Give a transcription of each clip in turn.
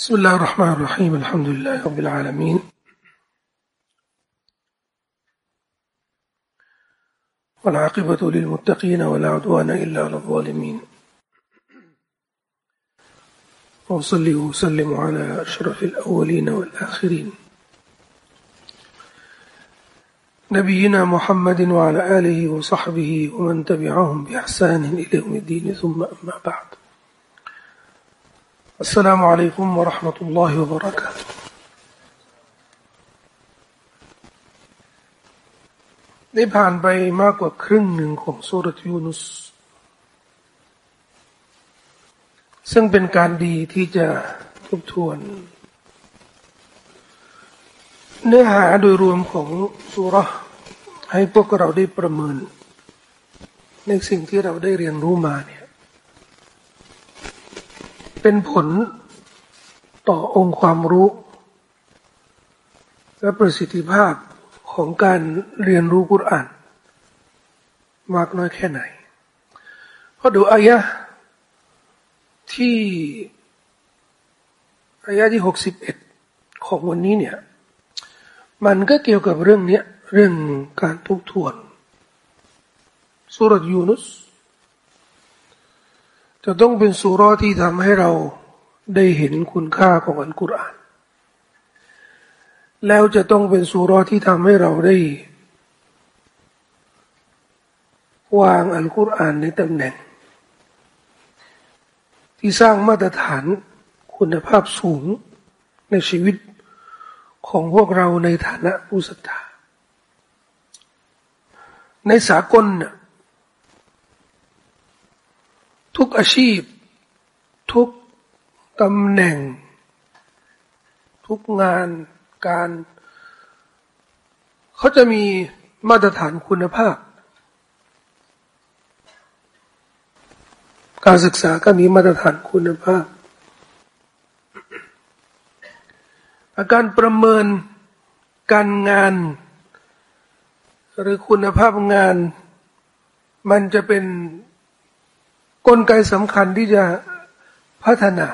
بسم الله الرحمن الرحيم الحمد لله رب العالمين. والعاقبة للمتقين ولا عدوان إلا على الظالمين. وصلي وسلم على أشرف الأولين والآخرين. نبينا محمد وعلى آله وصحبه ومن تبعهم بإحسان إلى يوم الدين ثم أما بعد. السلام عليكم ورحمة الله وبركاته ได้ผ่านไปมากกว่าครึ่งหนึ่งของสุรทยูนุส ซึ่งเป็นการดีที่จะทบทวน เนื้อหาโดยรวมของสุรให้พวกเราได้ประเมิน ในสิ่งที่เราได้เรียนรู้มาเนี่ย เป็นผลต่อองค์ความรู้ และประสิทธิภาพของการเรียนรู้กุรอาน มากน้อยแค่ไหน เพราะดูอายะที่อายะที่หกสิบเอ็ดของวันนี้เนี่ย มันก็เกี่ยวกับเรื่องเนี้ยเรื่องการทบทวนสุรยูนุส จะต้องเป็นสุรที่ทำให้เราได้เห็นคุณค่าของอัลกุรอานแล้วจะต้องเป็นสุรที่ทำให้เราได้ วางอัลกุรอานในตำแหน่ง ที่สร้างมาตรฐานคุณภาพสูงในชีวิตของพวกเราในฐานะผู้ศรัทธาในสากลน่ะ ทุกอาชีพ ทุกตำแหน่ง ทุกงานการ เขาจะมีมาตรฐานคุณภาพ การศึกษาก็มีมาตรฐานคุณภาพ อาการประเมินการงาน หรือคุณภาพงาน มันจะเป็น กลไกสำคัญที่จะพัฒนา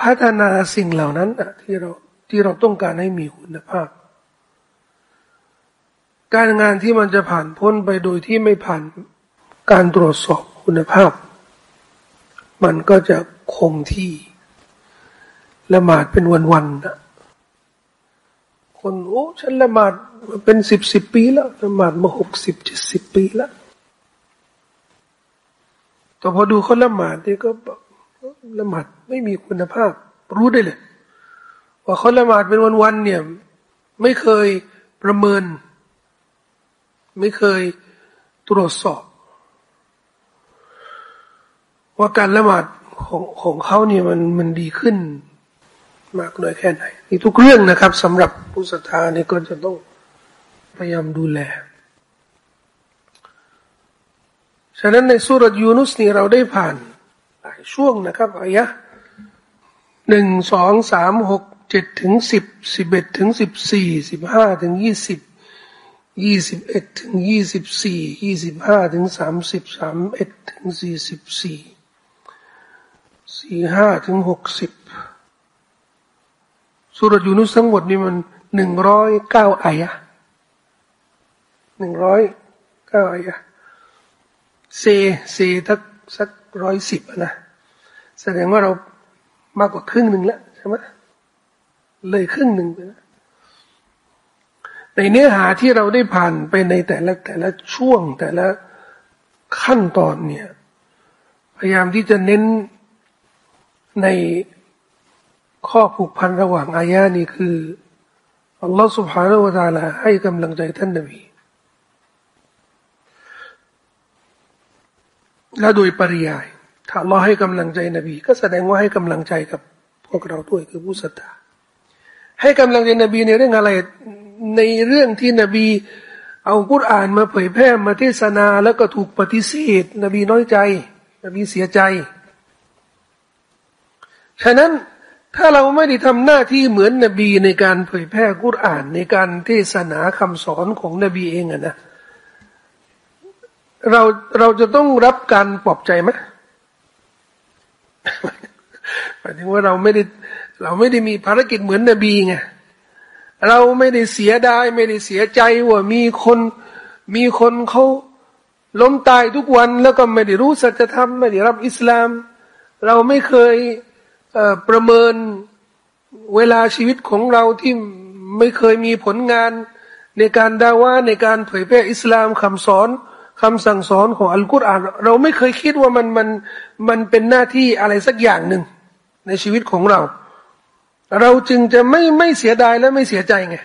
พัฒนาสิ่งเหล่านั้นที่เราที่เราต้องการให้มีคุณภาพ การงานที่มันจะผ่านพ้นไปโดยที่ไม่ผ่านการตรวจสอบคุณภาพ มันก็จะคงที่ละหมาดเป็นวันๆนะ คนโอ้ฉันละหมาดมาเป็นสิบสิบปีแล้วละหมาดมาหกสิบเจ็ดสิบปีแล้วแต่พอดูเขาละหมาดนี่ก็ละหมาดไม่มีคุณภาพ รู้ได้เลยว่าเขาละหมาดเป็นวันๆเนี่ย ไม่เคยประเมิน ไม่เคยตรวจสอบ ว่าการละหมาดของของเขาเนี่ยมันมันดีขึ้น มากน้อยแค่ไหนนี่ทุกเรื่องนะครับสำหรับผู้ศรัทธานี่ก็จะต้องพยายามดูแล ฉะนั้นในสุรยูนุสนี่เราได้ผ่านหลายช่วงนะครับอายะหนึ่งสองสามหกเจ็ดถึงสิบสิบเอ็ดถึงสิบสี่สิบห้าถึงยี่สิบยี่สิบเอ็ดถึงยี่สิบสี่ยี่สิบห้าถึงสามสิบสามเอ็ดถึงสี่สิบสี่สี่ห้าถึงหกสิบ สุรยูนุสทั้งหมดนี่มันหนึ่งร้อยเก้าอายะหนึ่งร้อยเก้าอายะเซเซทักสักร้อยสิบนะแสดงว่าเรามากกว่าครึ่งหนึ่งแล้วใช่ไหมเลยครึ่งหนึ่งไปแล้วในเนื้อหาที่เราได้ผ่านไปในแต่ละแต่ละช่วงแต่ละขั้นตอนเนี่ย พยายามที่จะเน้นใน ข้อผูกพันระหว่างอายะนี้คืออัลลอฮฺสุบฮานาวะตาลาให้กำลังใจท่านนบีและโดยปริยาย ถ้าเราให้กำลังใจนบี ก็แสดงว่าให้กำลังใจกับพวกเราด้วยคือผู้ศรัทธาให้กำลังใจนบีในเรื่องอะไรในเรื่องที่นบี เอากุรอานมาเผยแพร่มาเทศนาแล้วก็ถูกปฏิเสธ นบีน้อยใจ นบีเสียใจ ฉะนั้น ถ้าเราไม่ได้ทำหน้าที่เหมือนนบีในการเผยแพร่กุรอานในการเทศนาคำสอนของนบีเองอะนะเราเราจะต้องรับการปลอบใจไหมหมายถึงว่าเราไม่ได้เราไม่ได้มีภารกิจเหมือนนบีไงเราไม่ได้เสียดายไม่ได้เสียใจว่ามีคนมีคนเขาล้มตายทุกวันแล้วก็ไม่ได้รู้สัจธรรมไม่ได้รับอิสลาม เราไม่เคย ประเมินเวลาชีวิตของเราที่ไม่เคยมีผลงานในการดาว่าในการเผยแพร่อิสลามคำสอนคำสั่งสอนของอัลกุรอานเราไม่เคยคิดว่ามันมันมันเป็นหน้าที่อะไรสักอย่างหนึ่งในชีวิตของเรา เราจึงจะไม่ไม่เสียดายและไม่เสียใจไง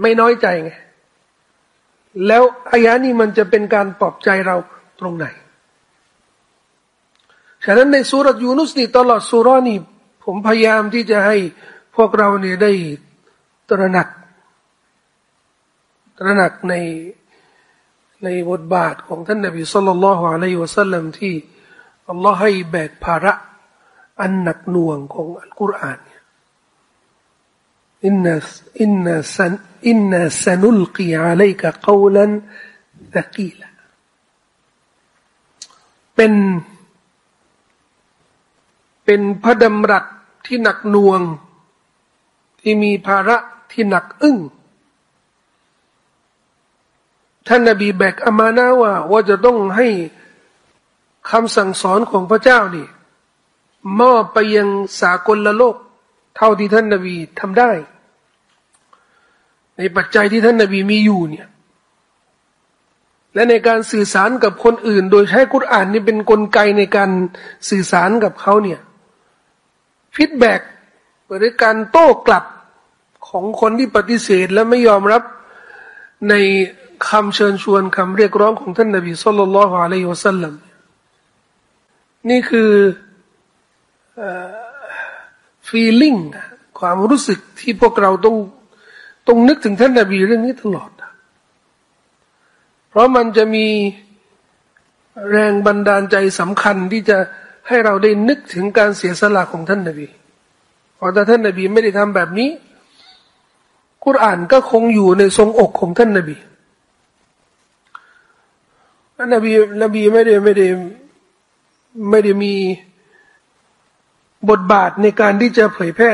ไม่น้อยใจไงแล้วอายะนี้มันจะเป็นการปลอบใจเราตรงไหน ฉะนั้นในสุรยูนุสนี่ตลอดสุรานี่ผมพยายามที่จะให้พวกเราเนี่ยได้ตระหนัก ตระหนักในในบทบาทของท่านนบีสุลต่านละฮ์อะลัยฮิวะสัลลัมที่อัลลอฮ์ให้แบกภาระอันหนักหน่วงของอัลกุรอานอินนัสอินนัสันอินนัสนุลกีอะลัยกะกาวลันตะกีละเป็น เป็นพระดำรัสที่หนักหน่วง ที่มีภาระที่หนักอึ้งท่านนบีแบกอามานะว่า ว่าจะต้องให้คำสั่งสอนของพระเจ้านี่มอบไปยังสากลละโลก เท่าที่ท่านนบีทำได้ ในปัจจัยที่ท่านนบีมีอยู่เนี่ย และในการสื่อสารกับคนอื่น โดยใช้กุรอานนี่เป็นกลไกในการสื่อสารกับเขาเนี่ย feedback หรือการโต้กลับของคนที่ปฏิเสธและไม่ยอมรับในคำเชิญชวนคำเรียกร้องของท่านนบีصلى الله عليه وسلمนี่คือฟีลลิ่งความรู้สึกที่พวกเราต้องต้องนึกถึงท่านนบีเรื่องนี้ตลอด เพราะมันจะมีแรงบันดาลใจสำคัญที่จะ ให้เราได้นึกถึงการเสียสละของท่านนบีเพราะถ้าท่านนบีไม่ได้ทำแบบนี้ กุรอานก็คงอยู่ในทรงอกของท่านนบีนบีนบีไม่ได้ไม่ได้ไม่ได้มีบทบาทในการที่จะเผยแพร่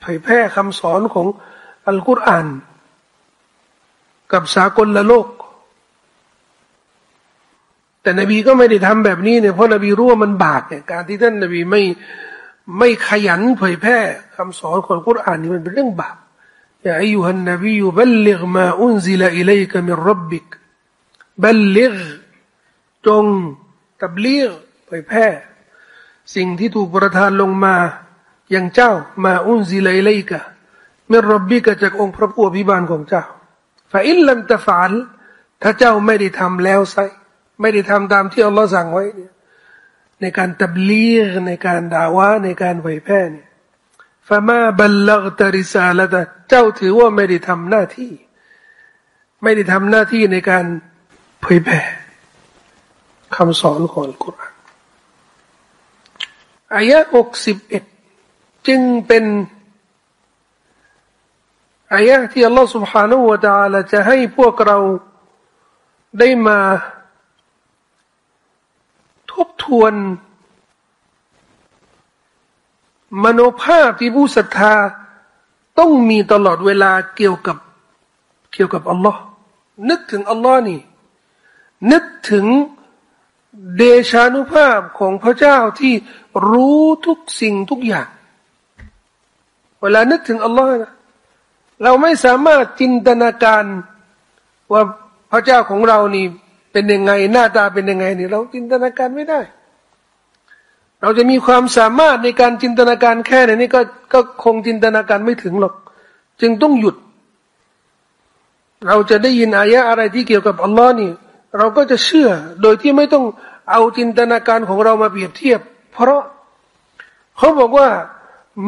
เผยแพร่คำสอนของอัลกุรอาน กับสากลละโลก แต่นบีก็ไม่ได้ทำแบบนี้เนี่ยเพราะนบีรู้ว่ามันบาปเนี่ยการที่ท่านนบีไม่ไม่ขยันเผยแพร่คำสอนของกุรอานนี่มันเป็นเรื่องบาปอย่าอายุฮันนบีอยู่บัลลิกมาอุนซิลอิเลกมิรับบิกบัลลิกจงตับเลี้ยเผยแพร่ สิ่งที่ถูกประทานลงมาอย่างเจ้ามาอุนซิลัยเลกะมื่อรับบิกจากองค์พระผู้อภิบาลของเจ้าฟาอิลลัมตะฟานถ้าเจ้าไม่ได้ทำแล้วไซ ไม่ได้ทำตามที่อัลลอฮ์สั่งไว้ในการตับเลียในการด่าวะในการเผยแพร่เนี่ยฟามาบัลลักตริซาละเจ้าถือว่าไม่ได้ทำหน้าที่ ไม่ได้ทำหน้าที่ในการเผยแพร่คำสอนของอัลกุรอานอายะหกสิบเอ็ดจึงเป็นอายะที่อัลลอฮฺ سبحانه และ تعالى จะให้พวกเราได้มา ทบทวน มโนภาพที่ผู้ศรัทธาต้องมีตลอดเวลาเกี่ยวกับเกี่ยวกับอัลลอฮ์นึกถึงอัลลอฮ์นี่ นึกถึงเดชานุภาพของพระเจ้าที่รู้ทุกสิ่งทุกอย่าง เวลานึกถึงอัลลอฮ์นะเราไม่สามารถจินตนาการว่าพระเจ้าของเรานี่ เป็นยังไงหน้าตาเป็นยังไงนี่เราจินตนาการไม่ได้ เราจะมีความสามารถในการจินตนาการแค่ไหนนี่ก็ก็คงจินตนาการไม่ถึงหรอก จึงต้องหยุด เราจะได้ยินอายะอะไรที่เกี่ยวกับอัลลอฮ์นี่ เราก็จะเชื่อโดยที่ไม่ต้องเอาจินตนาการของเรามาเปรียบเทียบ เพราะเขาบอกว่า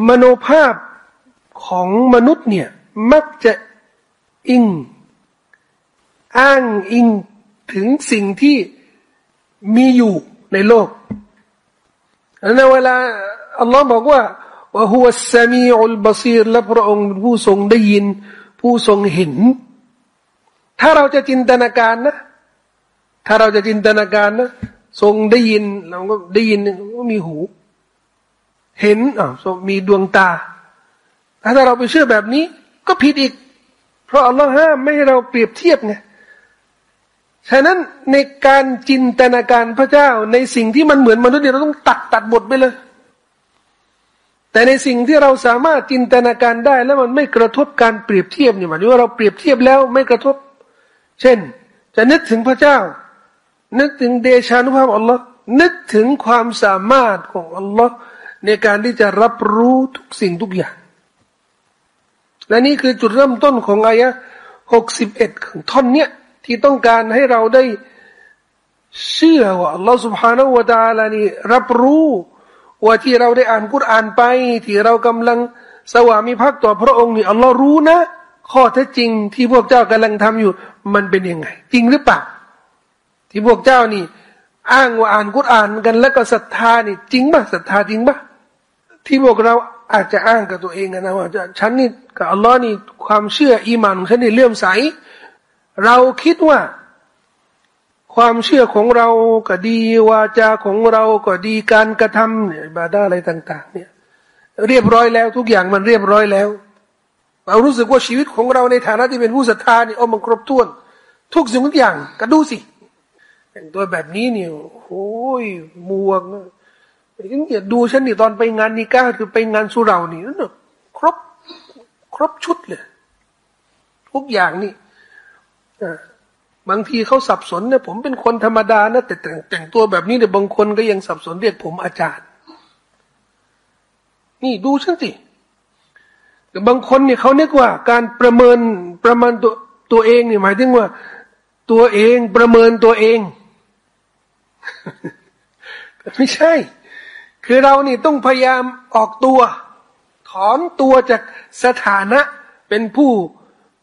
มโนภาพของมนุษย์เนี่ยมักจะอิง อ้างอิง ถึงสิ่งที่มีอยู่ในโลกในเวลาอัลลอฮ์บอกว่าว่าหัวสามีอุลบาซีรและพระองค์ผู้ทรงได้ยิน ผู้ทรงเห็น ถ้าเราจะจินตนาการนะ ถ้าเราจะจินตนาการนะ ทรงได้ยินเราก็ได้ยินก็มีหู เห็นอ่ามีดวงตา ถ้าเราไปเชื่อแบบนี้ ก็ผิดอีก เพราะอัลลอฮ์ห้ามไม่ให้เราเปรียบเทียบไง ฉะนั้นในการจินตนาการพระเจ้า ในสิ่งที่มันเหมือนมนุษย์เนี่ยเราต้องตัดตัดบทไปเลย แต่ในสิ่งที่เราสามารถจินตนาการได้ แล้วมันไม่กระทบการเปรียบเทียบเนี่ยหมายถึงว่าเราเปรียบเทียบแล้วไม่กระทบ เช่น จะนึกถึงพระเจ้า นึกถึงเดชานุภาพอัลลอฮ์นึกถึงความสามารถของอัลลอฮ์ในการที่จะรับรู้ทุกสิ่งทุกอย่าง และนี่คือจุดเริ่มต้นของอายะหกสิบเอ็ดของท่อนเนี้ย ที่ต้องการให้เราได้เชื่อว่าอัลลอฮฺ سبحانه และ تعالى นี่รับรู้ว่าที่เราได้อ่านกุรอานไป ที่เรากำลังสวามิภักดิ์ต่อพระองค์นี่อัลลอฮ์รู้นะ ข้อเท็จจริง ที่พวกเจ้ากำลังทำอยู่ มันเป็นยังไง จริงหรือเปล่าที่พวกเจ้านี่ อ้างว่าอ่านกุรอานกัน แล้วก็ศรัทธานี่ จริงป่ะศรัทธาจริงป่ะที่พวกเราอาจจะอ้างกับตัวเองนะว่าฉันนี่กับอัลลอฮ์นี่ความเชื่ออีมันฉันนี่เลื่อมใส เราคิดว่า ความเชื่อของเราก็ดีวาจาของเราก็ดีการกระทำเนี่ยบาดาอะไรต่าง ๆ เนี่ย เรียบร้อยแล้วทุกอย่างมันเรียบร้อยแล้ว เรารู้สึกว่าชีวิตของเราในฐานะที่เป็นผู้ศรัทธานี่โอ้มันครบถ้วน ทุกสิ่งทุกอย่างก็ดูสิแต่งตัวแบบนี้เนี่ยโอ้ยมัวเนี่ยดูฉันนี่ตอนไปงานนิก้าคือไปงานสุรานี่นั่นครบ ครบชุดเลย ทุกอย่างนี่ บางทีเขาสับสนเนี่ยผมเป็นคนธรรมดานะแต่แต่งตัวแบบนี้เนี่ยบางคนก็ยังสับสนเรียกผมอาจารย์ นี่ดูฉันสิแต่บางคนเนี่ยเขาเนียกว่า การประเมินประมาณตัวตัวเองเนี่ยหมายถึงว่า ตัวเองประเมินตัวเองไม่ใช่ คือเรานี่ต้องพยายามออกตัว ถอนตัวจากสถานะเป็นผู้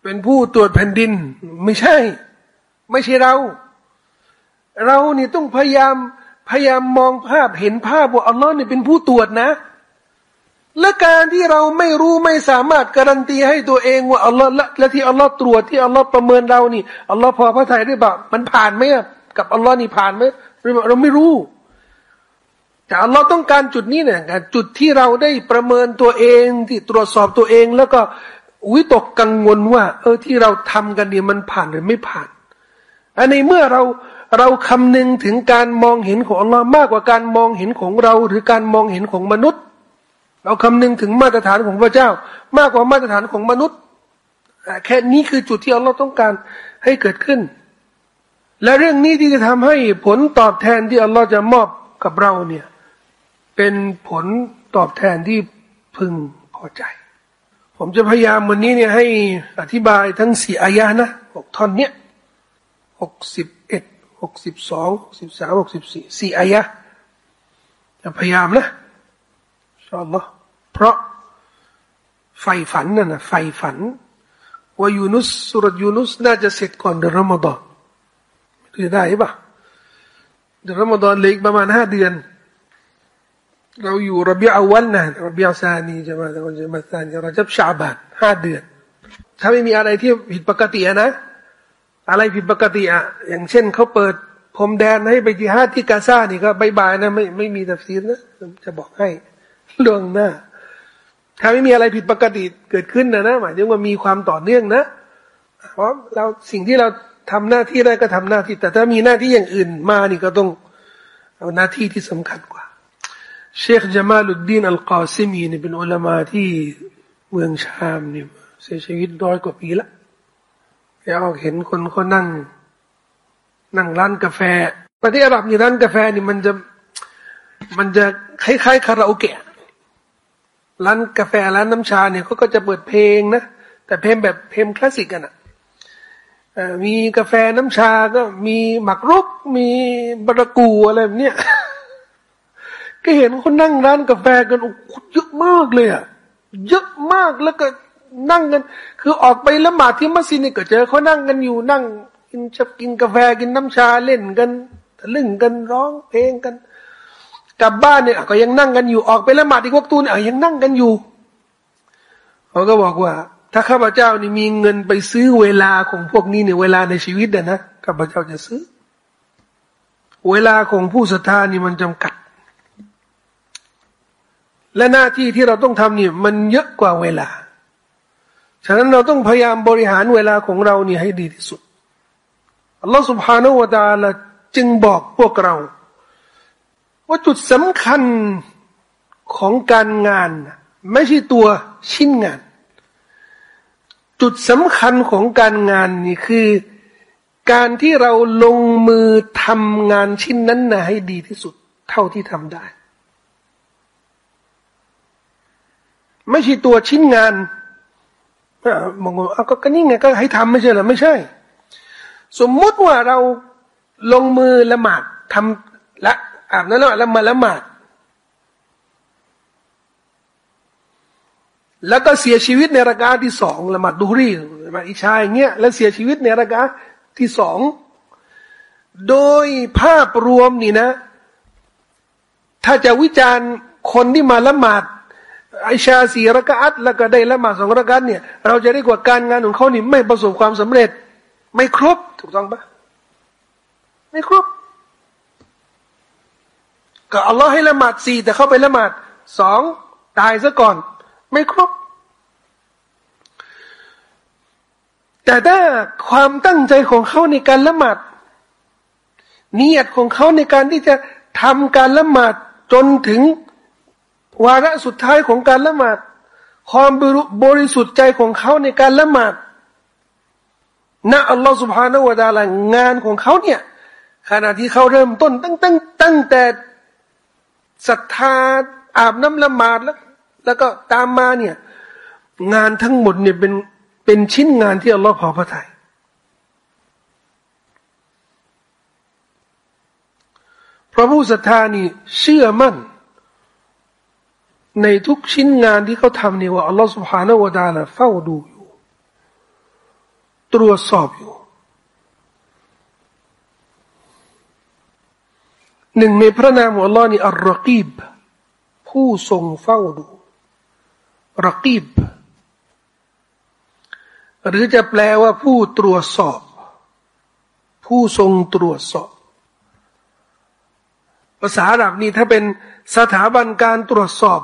เป็นผู้ตรวจแผ่นดิน ไม่ใช่ ไม่ใช่เรา เรานี่ต้องพยายามพยายามมองภาพเห็นภาพว่าอัลลอฮ์นี่เป็นผู้ตรวจนะ และการที่เราไม่รู้ไม่สามารถการันตีให้ตัวเองว่าอัลลอฮ์และที่อัลลอฮ์ตรวจที่อัลลอฮ์ประเมินเรานี่อัลลอฮ์พอพระทัยได้บ่ามันผ่านไหมกับอัลลอฮ์นี่ผ่านไหมเราไม่รู้แต่อัลลอฮ์ต้องการจุดนี้เนี่ยจุดที่เราได้ประเมินตัวเองที่ตรวจสอบตัวเอง แล้วก็ วิตกกังวลว่า เออที่เราทำกันเนี่ยมันผ่านหรือไม่ผ่าน อันในเมื่อเราเราคำนึงถึงการมองเห็นของอัลลอฮ์มากกว่าการมองเห็นของเรา หรือการมองเห็นของมนุษย์ เราคำนึงถึงมาตรฐานของพระเจ้า มากกว่ามาตรฐานของมนุษย์แค่นี้คือจุดที่อัลลอฮ์ต้องการให้เกิดขึ้น และเรื่องนี้ที่จะทำให้ผลตอบแทนที่อัลลอฮ์จะมอบกับเราเนี่ย เป็นผลตอบแทนที่พึงพอใจ ผมจะพยายามวันนี้เนี่ยให้อธิบายทั้งสี่อายะนะหกท่อนเนี้ยหกสิบเอ็ดหกสิบสองหกสิบสามหกสิบสี่สี่อายะจะพยายามนะชอบลอเพราะไฟฝันนั่นนะไฟฝันว่ายูนุสสุรยูนุสน่าจะเสร็จก่อนเดือนรอมฎอนจะได้ปะเดือนรอมฎอนเหลืออีกประมาณห้าเดือน เราอยู่ระเบียอวันนะระเบียซานีจะมาจะมาซานีเราจะชาบานห้าเดือน ถ้าไม่มีอะไรที่ผิดปกตินะ อะไรผิดปกติอะอย่างเช่นเขาเปิดพรมแดนให้ไปจิฮาดที่กาซานี่ก็ bye bye นะไม่ไม่มีตัฟซีรนะจะบอกให้ล่วงหน้า ถ้าไม่มีอะไรผิดปกติเกิดขึ้นนะนะหมายถึงว่ามีความต่อเนื่องนะ เพราะเราสิ่งที่เราทำหน้าที่ได้ก็ทำหน้าที่ แต่ถ้ามีหน้าที่อย่างอื่นมานี่ก็ต้องเอาหน้าที่ที่สำคัญกว่า เชคจามาลุดดีนอัลกอซิมีนี่เป็นอุลามาที่เมืองชามนี่เสียชีวิตร้อยกว่าปีละแล้วเห็นคนเขานั่ง นั่งร้านกาแฟประเทศอาหรับนี่ร้านกาแฟนี่มันจะมันจะคล้ายๆคาราโอเกะร้านกาแฟร้านน้ำชาเนี่ยเขาก็จะเปิดเพลงนะแต่เพลงแบบเพลงคลาสสิกกันอะมีกาแฟน้ำชาก็มีหมักรุก มีบรากูอะไรแบบเนี้ย ก็เห็นคนนั่งร้านกาแฟกันโอ้เยอะมากเลยอะเยอะมากแล้วก็นั่งกัน คือออกไปละหมาดที่มัสยิดนี่ก็เจอเขานั่งกันอยู่นั่งกินชับกินกาแฟกินน้ำชาเล่นกันทะลึ่งกันร้องเพลงกันกลับบ้านเนี่ยก็ยังนั่งกันอยู่ออกไปละหมาดที่พวกตูนอะยังนั่งกันอยู่เขาก็บอกว่า ถ้าข้าพเจ้านี่มีเงินไปซื้อเวลาของพวกนี้เนี่ยเวลาในชีวิตนะนะข้าพเจ้าจะซื้อเเวลาของผู้ศรัทธานี่มันจำกัด และหน้าที่ที่เราต้องทำเนี่ยมันเยอะกว่าเวลา ฉะนั้นเราต้องพยายามบริหารเวลาของเราเนี่ยให้ดีที่สุด อัลลอฮฺสุบฮานาอูตาละจึงบอกพวกเรา ว่าจุดสำคัญของการงาน ไม่ใช่ตัวชิ้นงาน จุดสำคัญของการงานนี่คือ การที่เราลงมือทำงานชิ้นนั้นนะให้ดีที่สุด เท่าที่ทำได้ ไม่ใช่ตัวชิ้นงานมองว่าก็นี่ไงก็ให้ทำไม่ใช่หรอไม่ใช่ สมมุติว่าเราลงมือละหมาดทำละอาบน้ำแล้วมาละหมาดแล้วก็เสียชีวิตในรากาที่สองละหมาดดูรีละหมาดอิชายเงี้ยแล้วเสียชีวิตในรากาที่สองโดยภาพรวมนี่นะ ถ้าจะวิจารณ์คนที่มาละหมาด อชาสีรักอัตแล้วก็ได้ละหมาดสองรักอัตเนี่ย เราจะได้กว่าการงานของเขานี่ไม่ประสบความสำเร็จ ไม่ครบถูกต้องปะไม่ครบก็อัลลอฮ์ให้ละหมาดสี่แต่เขาไปละหมาดสองตายซะก่อน ไม่ครบ แต่ถ้าความตั้งใจของเขาในการละหมาดเนียดของเขาในการที่จะทำการละหมาดจนถึง วาระสุดท้ายของการละหมาด ความบริสุทธิ์ใจของเขาในการละหมาดนะอัลลอฮฺสุบฮานาวะดาลางานของเขาเนี่ย ขณะที่เขาเริ่มต้น ตั้งตั้งตั้งแต่ศรัทธาอาบน้ำละหมาดแล้ว แล้วก็ตามมาเนี่ย งานทั้งหมดเนี่ยเป็นเป็นชิ้นงานที่อัลลอฮ์พอพระทยัยพระผู้ศรัทธานี่เชื่อมั่น ในทุกชิ้นงานที่เขาทำเนี่ยว่าอัลลอฮฺสุบฮานาวะดาละเฝ้าดูอยู่ ตรวจสอบอยู่ หนึ่งในพระนามของอัลลอฮ์นี่อัลรักีบ ผู้ทรงเฝ้าดูรักีบ หรือจะแปลว่าผู้ตรวจสอบ ผู้ทรงตรวจสอบ ภาษาอาหรับนี่ถ้าเป็นสถาบันการตรวจสอบ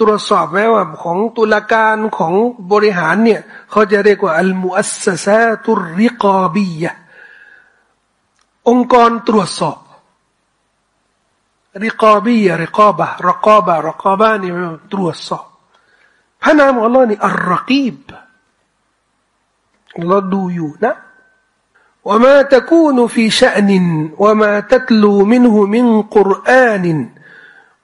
ตรวจสอบแม้ว่าของตุลาการของบริหารเนี่ยเขาจะเรียกว่าอัลมุอัสซาตุริกอบียะองค์กรตรวจสอบริกอบียะริกอบะรกอบะรกอบะนี่ตรวจสอบพระนามของอัลลอฮ์นี่อัลรกีบเราดูอยู่นะ وما تكون في شأن وما تتلو منه من قرآن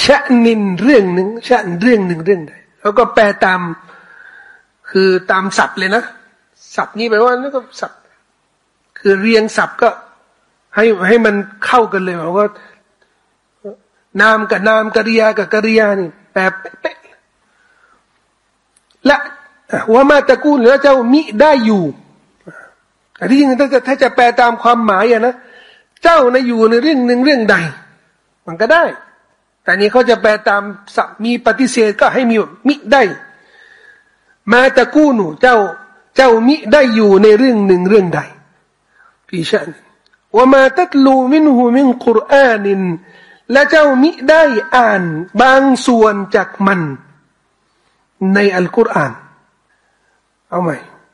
ชะนินเรื่องหนึ่งชะนเรื่องหนึ่งเรื่องใดแล้วก็แปลตาม คือตามศัพท์เลยนะศัพท์นี้แปลว่านี่นก็ศัพท์ คือเรียงศัพท์ก็ ให้ให้มันเข้ากันเลยว่า นามกับนามกริยากับกริยานี่แปลเป๊ะและว่ามาตะกูลแล้วเจ้ามิได้อยู่แต่ที่จริงถ้าจะถ้าจะแปลตามความหมายอะนะเจ้าในอยู่ในเรื่องหนึ่งเรื่องใด มันก็ได้ แต่นี้เขาจะแปลตามสัมีปฏิเสธก็ให้มีมิได้ มาตะกูนูเจ้าเจ้ามิได้อยู่ในเรื่องหนึ่งเรื่องใดพี่ชันว่ามาตัดลูมินหูมินกุรอานิน และเจ้ามิได้อ่านบางส่วนจากมัน ในอัลกุรอาน เอาไหม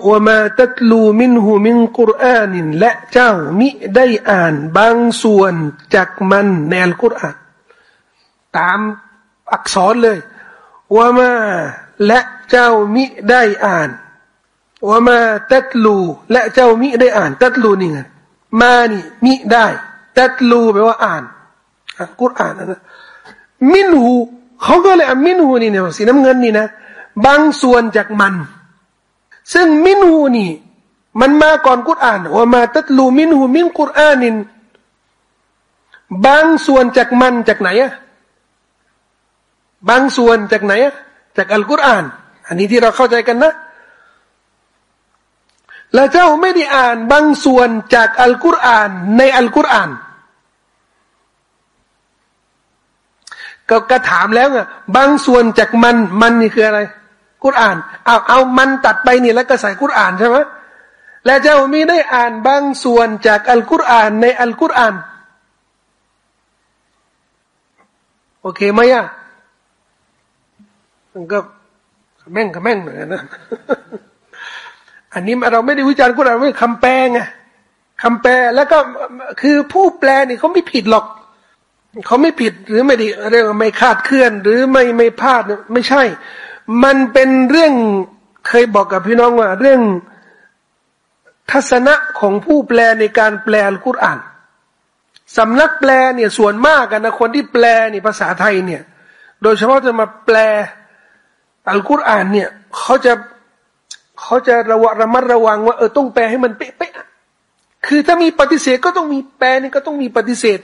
ว่ามาตัตลูมินหูมินกุรอานิน และเจ้ามิได้อ่านบางส่วนจากมันในอัลกุรอาน ตามอักษรเลยว่ามาและเจ้ามิได้อ่านว่ามาตัตลู และเจ้ามิได้อ่าน ตัตลูนี่ไงมานี่มิได้ ตัตลูแปลว่าอ่านอัลกุรอานนะมินหูเขาก็เลยอ่ามินหูนี่เนี่ยสีน้ำเงินนี่นะบางส่วนจากมัน ซึ่งมินูนี่ มันมาก่อนกุรอานว่ามาตัดลูมินหูมินกุรอานิน บางส่วนจากมันจากไหนอะ บางส่วนจากไหนอะจากอัลกุรอาน อันนี้ที่เราเข้าใจกันนะ แล้วเจ้าไม่ได้อ่านบางส่วนจากอัลกุรอานในอัลกุรอาน ก็กระถามแล้วไงบางส่วนจากมันมันนี่คืออะไร กุรอานเอาเอามันตัดไปนี่แล้วก็ใส่กุรอานใช่ไหมและเจ้ามีได้อ่านบางส่วนจากอัลกุรอานในอัลกุรอาน โอเคไหมอะ มันก็แม่งกับแม่งเหมือนกันนะอันนี้เราไม่ได้วิจารณ์กุรอานว่าคำแปลไงคำแปลแล้วก็คือผู้แปลนี่เขาไม่ผิดหรอกเขาไม่ผิดหรือไม่ดีเรื่องไม่คาดเคลื่อน หรือไม่ไม่พลาดไม่ใช่ มันเป็นเรื่องเคยบอกกับพี่น้องว่า เรื่องทัศนะของผู้แปลในการแปลอัลกุรอานสำนักแปลเนี่ยส่วนมากกันนะคนที่แปลนี่ภาษาไทยเนี่ย โดยเฉพาะจะมาแปล อัลกุรอานเนี่ยเขาจะเขาจะระวัระมัดระวังว่าเออต้องแปลให้มันเป๊ะๆคือถ้ามีปฏิเสธก็ต้องมีแปลนี่ก็ต้องมีปฏิเสธ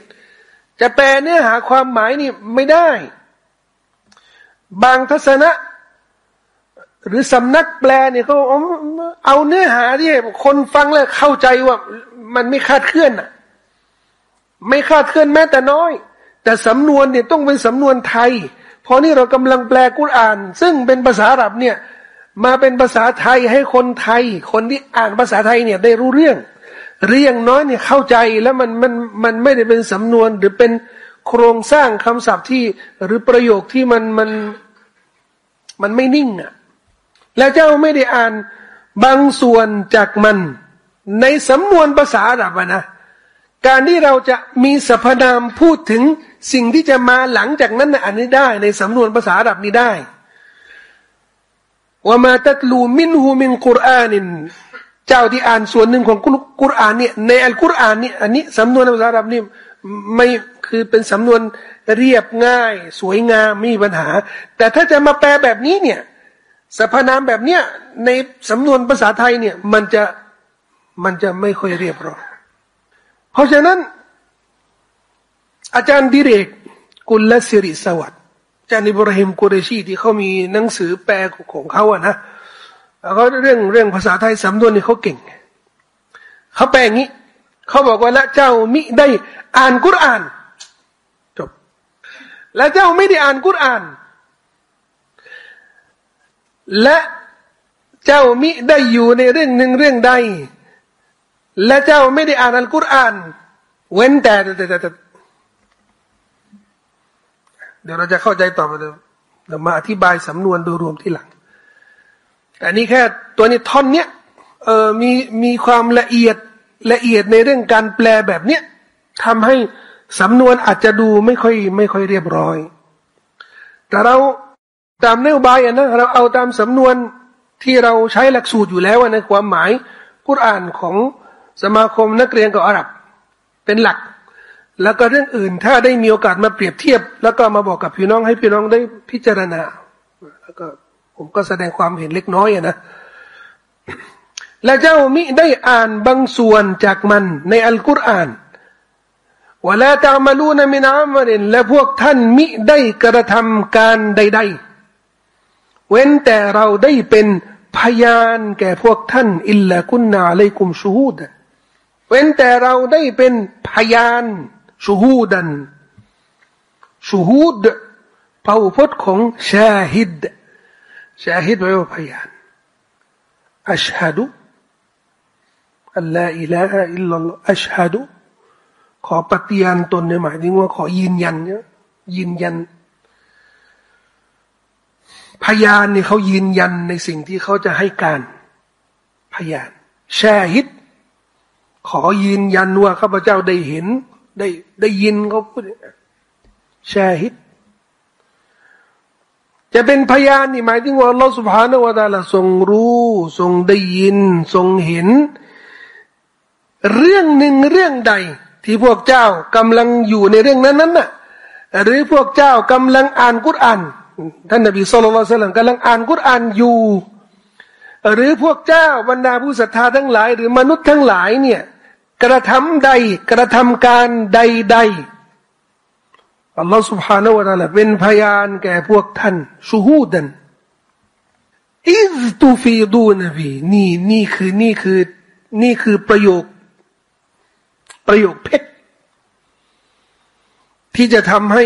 จะแปลเนื้อหาความหมายนี่ไม่ได้ บางทัศนะ หรือสำนักแปลเนี่ยเขาเอาเนื้อหาที่คนฟังแล้วเข้าใจว่ามันไม่คาดเคลื่อนอะ ไม่คาดเคลื่อนแม้แต่น้อย แต่สำนวนเนี่ยต้องเป็นสำนวนไทย พอนี่เรากำลังแปลกุรอาน ซึ่งเป็นภาษาอาหรับเนี่ยมาเป็นภาษาไทยให้คนไทย คนที่อ่านภาษาไทยเนี่ยได้รู้เรื่อง เรียงน้อยเนี่ยเข้าใจแล้วมันมันมันไม่ได้เป็นสำนวนหรือเป็นโครงสร้างคำศัพท์ที่หรือประโยคที่มันมันมันไม่นิ่งอะแล้วเจ้าไม่ได้อ่านบางส่วนจากมัน ในสำนวนภาษาอาหรับนะ การที่เราจะมีสรรพนามพูดถึงสิ่งที่จะมาหลังจากนั้นนะอันนี้ได้ ในสำนวนภาษาอับนี้ได้ว่ามาตัตลูมินหูมินกุรอานินเจ้าที่อ่านส่วนหนึ่งของกุรอานเนี่ยในอัลกุรอานเนี่ยอันนี้สำนวนภาษาอับนี่ไม่คือเป็นสำนวนเรียบง่าย สวยงามไม่มีปัญหา แต่ถ้าจะมาแปลแบบนี้เนี่ยสรรพนามแบบเนี้ยในสำนวนภาษาไทยเนี่ยมันจะมันจะไม่ค่อยเรียบร้อย เพราะฉะนั้น อาจารย์ดิเรก กุลสิริสวัสดิ์อาจารย์อิบราฮิมกุเรชีที่เขามีหนังสือแปลของเขาอะนะเขาเรื่องเรื่องภาษาไทยสำนวนนี่เขาเก่งเขาแปลงนี้เขาบอกว่าละเจ้ามิได้อ่านกุรอานจบและเจ้าไม่ได้อ่านกุรอาน และเจ้ามิได้อยู่ในเรื่องหนึ่งเรื่องใด และเจ้าไม่ได้อ่านอัลกุรอาน เว้นแต่แต่แต่เดี๋ยวเราจะเข้าใจต่อไปเดี๋ยวมาอธิบายสำนวนโดยรวมที่หลัง อันนี้แค่ตัวนี้ท่อนเนี้ยเออมีมีความละเอียดละเอียดในเรื่องการแปลแบบเนี้ยทำให้สำนวนอาจจะดูไม่ค่อยไม่ค่อยเรียบร้อย แต่เราตามแนวบายนะเราเอาตามสำนวนที่เราใช้หลักสูตรอยู่แล้วในความหมายกุรอานของ สมาคมนักเรียนกับอาหรับ เป็นหลัก แล้วก็เรื่องอื่นถ้าได้มีโอกาสมาเปรียบเทียบ แล้วก็มาบอกกับพี่น้องให้พี่น้องได้พิจารณา แล้วก็ผมก็แสดงความเห็นเล็กน้อยนะและเจ้ามิได้อ่านบางส่วนจากมันในอัลกุรอานวลาตามาลูนมินามรินและพวกท่านมิได้กระทำการใด ๆ เว้นแต่เราได้เป็นพยานแก่พวกท่าน อิลลากุนนาเลยกุมชูฮูด เว้นแต่เราได้เป็นพยานชูฮูดันชูฮูดเผ่าพจน์ของชาฮิดชาฮิดแปลว่าพยานอัชฮะดุอัลลอฮฺอิลาฮะอิลลัลลอฮฺอัชฮะดุขอปฏิญาณตนเนี่ยหมายถึงว่าขอยืนยันเนี่ยยืนยัน พยานเนี่ยเขายืนยันในสิ่งที่เขาจะให้การ พยานแชฮิด ขอยืนยันว่าข้าพเจ้าได้เห็น ได้ได้ยินเขาพูดแชฮิดจะเป็นพยานนี่หมายถึงว่าอัลลอฮฺสุบฮานวตาละทรงรู้ทรงได้ยิน ทรงเห็น เรื่องหนึ่งเรื่องใด ที่พวกเจ้ากำลังอยู่ในเรื่องนั้นนั้นน่ะหรือพวกเจ้ากำลังอ่านกุรอานท่านนบีสุลต่านกำลังอ่านกุรอานอยู่ หรือพวกเจ้าบรรดาผู้ศรัทธาทั้งหลาย หรือมนุษย์ทั้งหลายเนี่ย กระทำใดกระทำการใดใด อัลลอฮ์ سبحانه และ تعالى เป็นพยานแก่พวกท่านชูฮูดันอิสตูฟีดูนบีนี่นี่คือนี่คือนี่คือประโยค ประโยคเพชรที่จะทำให้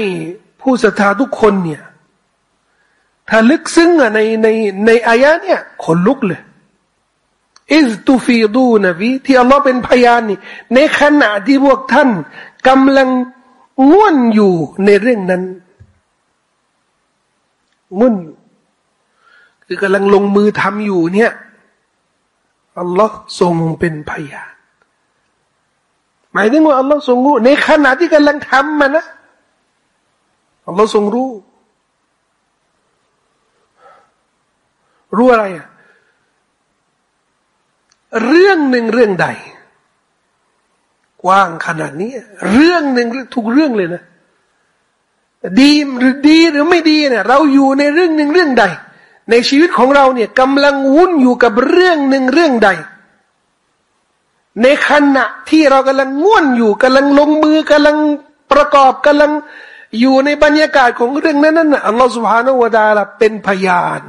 ผู้ศรัทธาทุกคนเนี่ย ถ้าลึกซึ้งอะในในในอายะเนี่ยขนลุกเลย อิสตูฟีดูนบีที่อัลลอฮ์เป็นพยานนี่ในขณะที่พวกท่านกำลังง่วนอยู่ในเรื่องนั้นง่วนอยู่ คือกำลังลงมือทำอยู่เนี่ยอัลลอฮ์ทรงเป็นพยาน หมายถึงว่าอัลลอฮ์ทรงรู้ในขณะที่กำลังทำมันนะอัลลอฮ์ทรงรู้ รู้อะไรอะ เรื่องหนึ่งเรื่องใด กว้างขนาดนี้ เรื่องหนึ่งทุกเรื่องเลยนะ ดีหรือดีหรือไม่ดีเนี่ย เราอยู่ในเรื่องหนึ่งเรื่องใด ในชีวิตของเราเนี่ยกำลังวุ่นอยู่กับเรื่องหนึ่งเรื่องใด ในขณะที่เรากำลังง่วนอยู่กำลังลงมือกำลังประกอบกำลังอยู่ในบรรยากาศของเรื่องนั้นนั่นอัลลอฮฺสุบฮานาวะดาละเป็นพยาน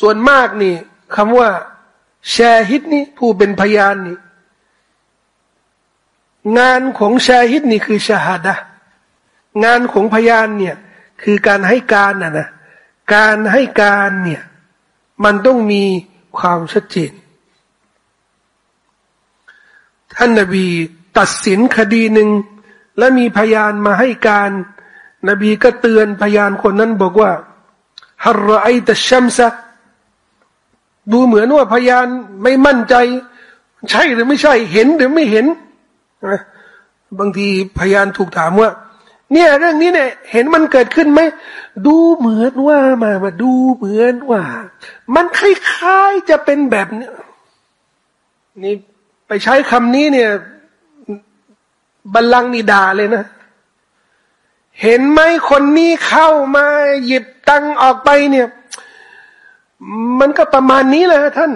ส่วนมากนี่คำว่าแชฮิดนี่ผู้เป็นพยานนี่งานของชาฮิดนี่คือชาฮัดะงานของพยานเนี่ยคือการให้การนะนะการให้การเนี่ยมันต้องมีความชัดเจน ท่านนบีตัดสินคดีหนึ่งและมีพยานมาให้การ นบีก็เตือนพยานคนนั้นบอกว่าฮารไอตชัมซะ ดูเหมือนว่าพยานไม่มั่นใจ ใช่หรือไม่ใช่ เห็นหรือไม่เห็นบางทีพยานถูกถามว่า เนี่ยเรื่องนี้เนี่ย เห็นมันเกิดขึ้นไหมดูเหมือนว่ามามาดูเหมือนว่า มันคล้ายๆจะเป็นแบบนี้นี่ไปใช้คำนี้เนี่ยบัลลังก์นิดาเลยนะ เห็นไหมคนนี้เข้ามาหยิบตังออกไปเนี่ย มันก็ประมาณนี้แหละท่าน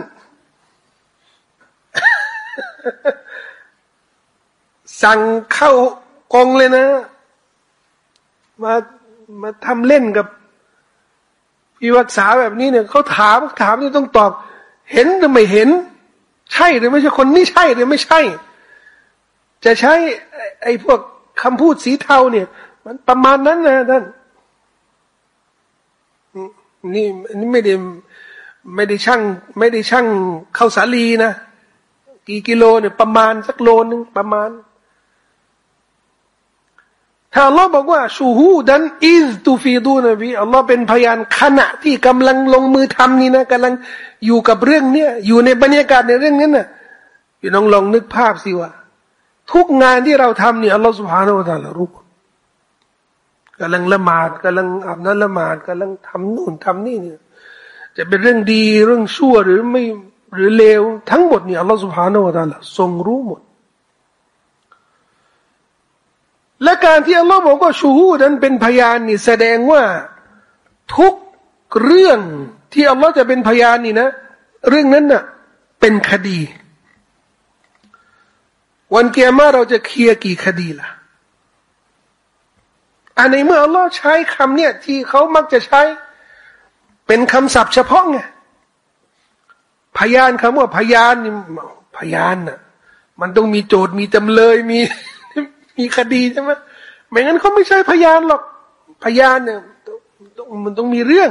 สั่งเข้ากองเลยนะ มามาทำเล่นกับพี่วักษาแบบนี้เนี่ยเขาถามถามที่ต้องตอบ เห็นหรือไม่เห็น ใช่หรือไม่ใช่คนนี้ใช่หรือไม่ใช่ จะใช้ไอ้พวกคำพูดสีเทาเนี่ย มันประมาณนั้นนะท่านนี่นี่ไม่ได้ ไม่ได้ช่างไม่ได้ช่างเข้าสาลีนะกี่กิโลเนี่ยประมาณสักโลนึงประมาณถ้าอัลลอฮ์บอกว่าชูฮูดันอิสตูฟีดูนะพี่อัลลอฮ์เป็นพยานขณะที่กำลังลงมือทำนี่นะกำลังอยู่กับเรื่องเนี้ยอยู่ในบรรยากาศในเรื่องนั้นนะ่ะพี่น้องลองนึกภาพสิว่า ทุกงานที่เราทำเนี่ยอัลลอฮ์สุบฮานาอัลลอฮ์รู้กำลังละหมาดกำลังอาบน้ำละหมาดกำลังทำนู่นทำนี่เนี่ย จะเป็นเรื่องดีเรื่องชั่วหรือไม่หรือเลวทั้งหมดนี่อัลลอฮฺสุบฮานาวะตาละทรงรู้หมด และการที่อัลลอฮ์บอกว่าชูฮูนั้นเป็นพยานนี่แสดงว่าทุกเรื่องที่อัลลอฮ์จะเป็นพยานนี่นะ เรื่องนั้นน่ะเป็นคดี วันเกียร์มาเราจะเคลียร์กี่คดีล่ะอันในเมื่ออัลลอฮ์ใช้คำเนี่ยที่เขามักจะใช้ เป็นคำศัพท์เฉพาะไงพยานคำว่าพยานนี่พยานน่ะ มันต้องมีโจทย์มีจำเลยมีมีคดีใช่ไหมไม่งั้นเขาไม่ใช่พยานหรอก พยานเนี่ยมันต้องมีเรื่อง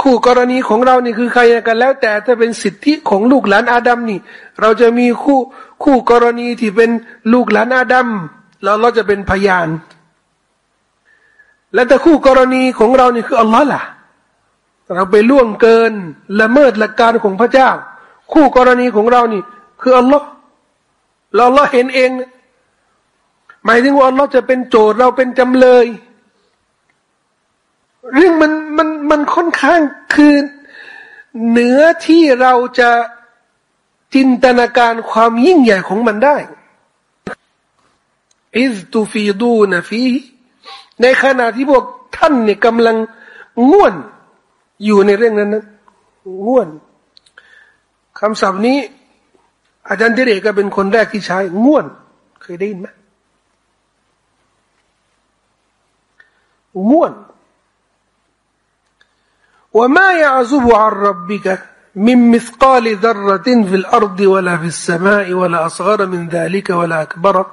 คู่กรณีของเรานี่คือใครกันแล้ว แต่ถ้าเป็นสิทธิของลูกหลานอาดัมนี่ เราจะมีคู่คู่กรณีที่เป็นลูกหลานอาดัมแล้วเราจะเป็นพยาน และแต่คู่กรณีของเรานี่คืออัลลอฮ์ล่ะ เราไปล่วงเกินละเมิดหลักการของพระเจ้า คู่กรณีของเรานี่ คืออัลลอฮ์เราอัลลอฮ์เห็นเอง หมายถึงว่าอัลลอฮ์จะเป็นโจทย์เราเป็นจำเลย เรื่องมันมันมันค่อนข้างคือเหนือที่เราจะจินตนาการความยิ่งใหญ่ของมันได้อิสตูฟีดูนฟี ในขณะที่พวกท่านเนี่ยกำลังง่วนอยู่ในเรื่องนั้นนั้นง่วนคำศัพท์นี้ อาจารย์เดเรกก็เป็นคนแรกที่ใช้ง่วน เคยได้ยินไหมม่วน وما يعزب عن ربك من مثقال ذرة في الأرض ولا في السماء ولا أصغر من ذلك ولا أكبر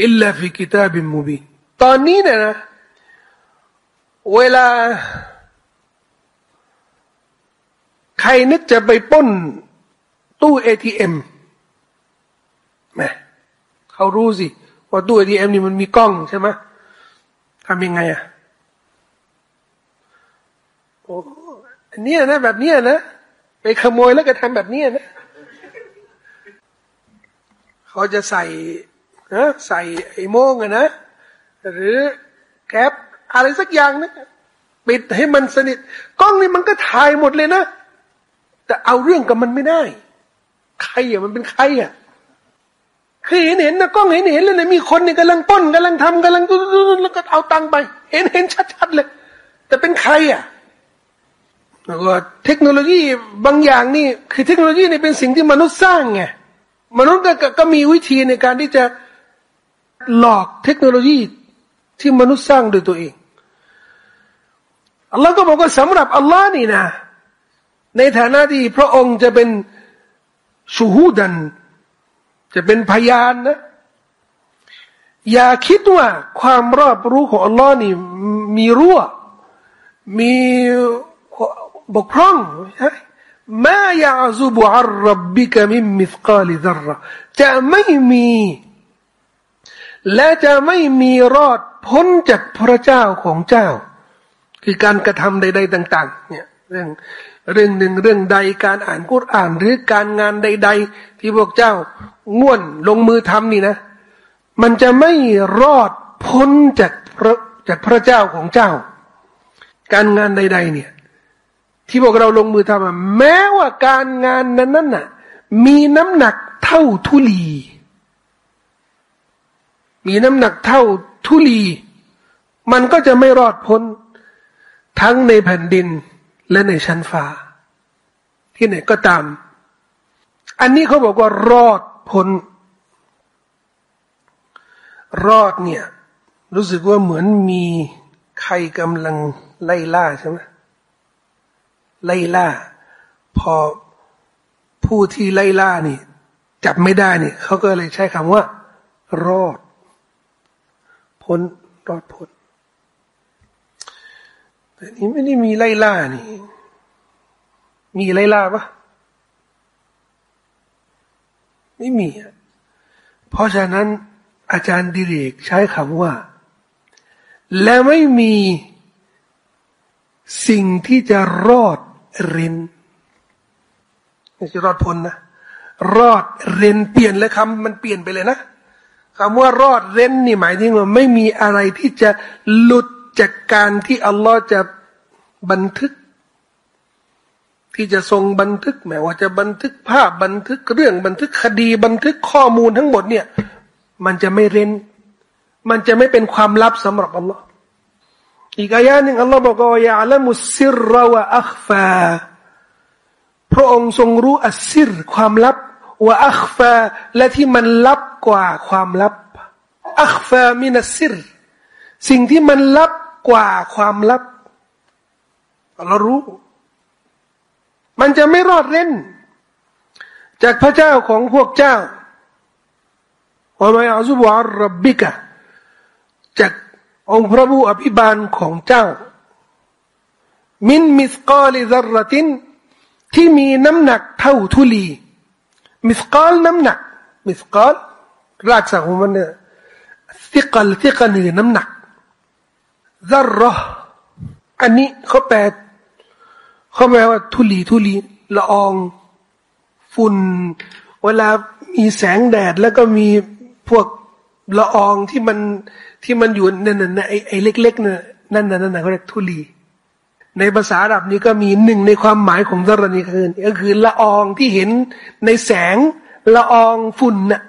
إلا في كتاب مبين ตอนนี้เนี่ยนะ เวลา ใครนึกจะไปป้นตู้เอทีเอ็มแม่เขารู้สิ ว่าตู้เอทีเอ็มนี่มันมีกล้องใช่ไหมทำยังไงอะโอ้อันนี้นะ แบบเนี้ยนะ ไปขโมยแล้วก็ทำแบบเนี้ยนะเขาจะใส่นะใส่ไอ้โมงอะนะ หรือแก๊ปอะไรสักอย่างนะปิดให้มันสนิทกล้องนี่มันก็ถ่ายหมดเลยนะ แต่เอาเรื่องกับมันไม่ได้ ใครอะมันเป็นใครอะเคยเห็นเห็นนะกล้องเห็นเห็นเลยนะมีคนนี่กำลังป้นกำลังทำกำลังแล้วก็เอาตังไป เห็นเห็นชัดๆเลย แต่เป็นใครอะแล้วก็เทคโนโลยีบางอย่างนี่ คือเทคโนโลยีนี่เป็นสิ่งที่มนุษย์สร้างไงมนุษย์ก็ก็มีวิธีในการที่จะหลอกเทคโนโลยี ที่มนุษย์สร้างโดยตัวเองอัลลอฮ์ก็บอกว่าสำหรับอัลลอฮ์นี่นะ ในฐานะที่พระองค์จะเป็นชูฮูดัน จะเป็นพยานนะ อย่าคิดว่าความรอบรู้ของอัลลอฮ์นี่มีรั่ว มีบกพร่องใช่มายาซุบุอัลรับบิกมิมิสกาลิดรจะไม่มี และจะไม่มีรอดพ้นจากพระเจ้าของเจ้า คือการกระทำใด ๆ ต่าง ๆ เนี่ยเรื่องเรื่องหนึ่งเรื่องใดการอ่านกุรอ่านหรือการงานใด ๆ ที่พวกเจ้าง่วนลงมือทำนี่นะ มันจะไม่รอดพ้นจากพระจากพระเจ้าของเจ้า การงานใด ๆ เนี่ย ที่พวกเราลงมือทำแม้ว่าการงานนั้นนั่นน่ะ มีน้ำหนักเท่าทุลี มีน้ำหนักเท่าทุลี มันก็จะไม่รอดพ้น ทั้งในแผ่นดินและในชั้นฟ้า ที่ไหนก็ตาม อันนี้เขาบอกว่ารอดพ้น รอดเนี่ย รู้สึกว่าเหมือนมีใครกำลังไล่ล่าใช่ไหมไล่ล่า พอผู้ที่ไล่ล่านี่ จับไม่ได้นี่เขาก็เลยใช้คำว่า รอด พ้นรอดพ้นแต่นี้ไม่ได้มีไล่ล่านี่ มีไล่ล่าปะไม่มีเพราะฉะนั้น อาจารย์ดิเรกใช้คำว่า และไม่มีสิ่งที่จะรอดรินไม่ใช่รอดพ้นนะรอดเรนเปลี่ยนเลยคำมันเปลี่ยนไปเลยนะ คำว่ารอดเร้นนี่หมายถึงว่าไม่มีอะไรที่จะหลุดจากการที่อัลลอฮ์จะบันทึก ที่จะทรงบันทึกแม้ว่าจะบันทึกภาพบันทึกเรื่องบันทึกคดีบันทึกข้อมูลทั้งหมดเนี่ย มันจะไม่เร้น มันจะไม่เป็นความลับสำหรับอัลลอฮ์อีกอายะหนึ่งอัลลอฮ์บอกว่ายาละมุสิรรวะอัคฟาพระองค์ทรงรู้อัสซิรความลับว่าอัคฟาและที่มันลับ กว่าความลับอัคฟามินัสซิรสิ่งที่มันลับกว่าความลับ เรารู้ มันจะไม่รอดเล่น จากพระเจ้าของพวกเจ้าว่าไม่อาซุบวารรับบิกะจากองค์พระผู้อภิบาลของเจ้า มินมิสกาลิซารตินที่มีน้ำหนักเท่าทุลี มิสกาลน้ำหนัก มิสกาล รากศัพท์ของมันเนี่ยทิกลทิกลนี่น้ำหนักซารรอันนี้เขาแปลเขาแปลว่าทุลีทุลีละอองฝุ่นเวลามีแสงแดดแล้วก็มีพวกละอองที่มันที่มันอยู่นั่นน่ะไอ้ไอเล็กๆน่ะนั่นนั่นนั่นเขาเรียกทุลี ในภาษาอับนี้ก็มีหนึ่งในความหมายของซารนีคือก็คือละอองที่เห็นในแสงละอองฝุ่นน่ะ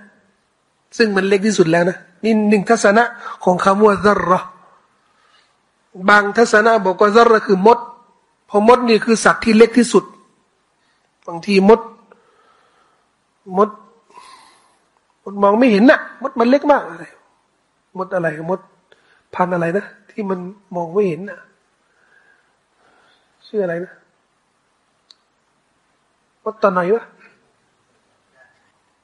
ซึ่งมันเล็กที่สุดแล้วนะนี่หนึ่งทัศนะของคำว่าซารบางทัศนะบอกว่าซารคือมดเพราะมดนี่คือสัตว์ที่เล็กที่สุด บางทีมด มด มดมองไม่เห็นน่ะ มดมันเล็กมากอะไรมดอะไรมดพันอะไรนะที่มันมองไม่เห็นน่ะชื่ออะไรนะมดตัวไหนวะ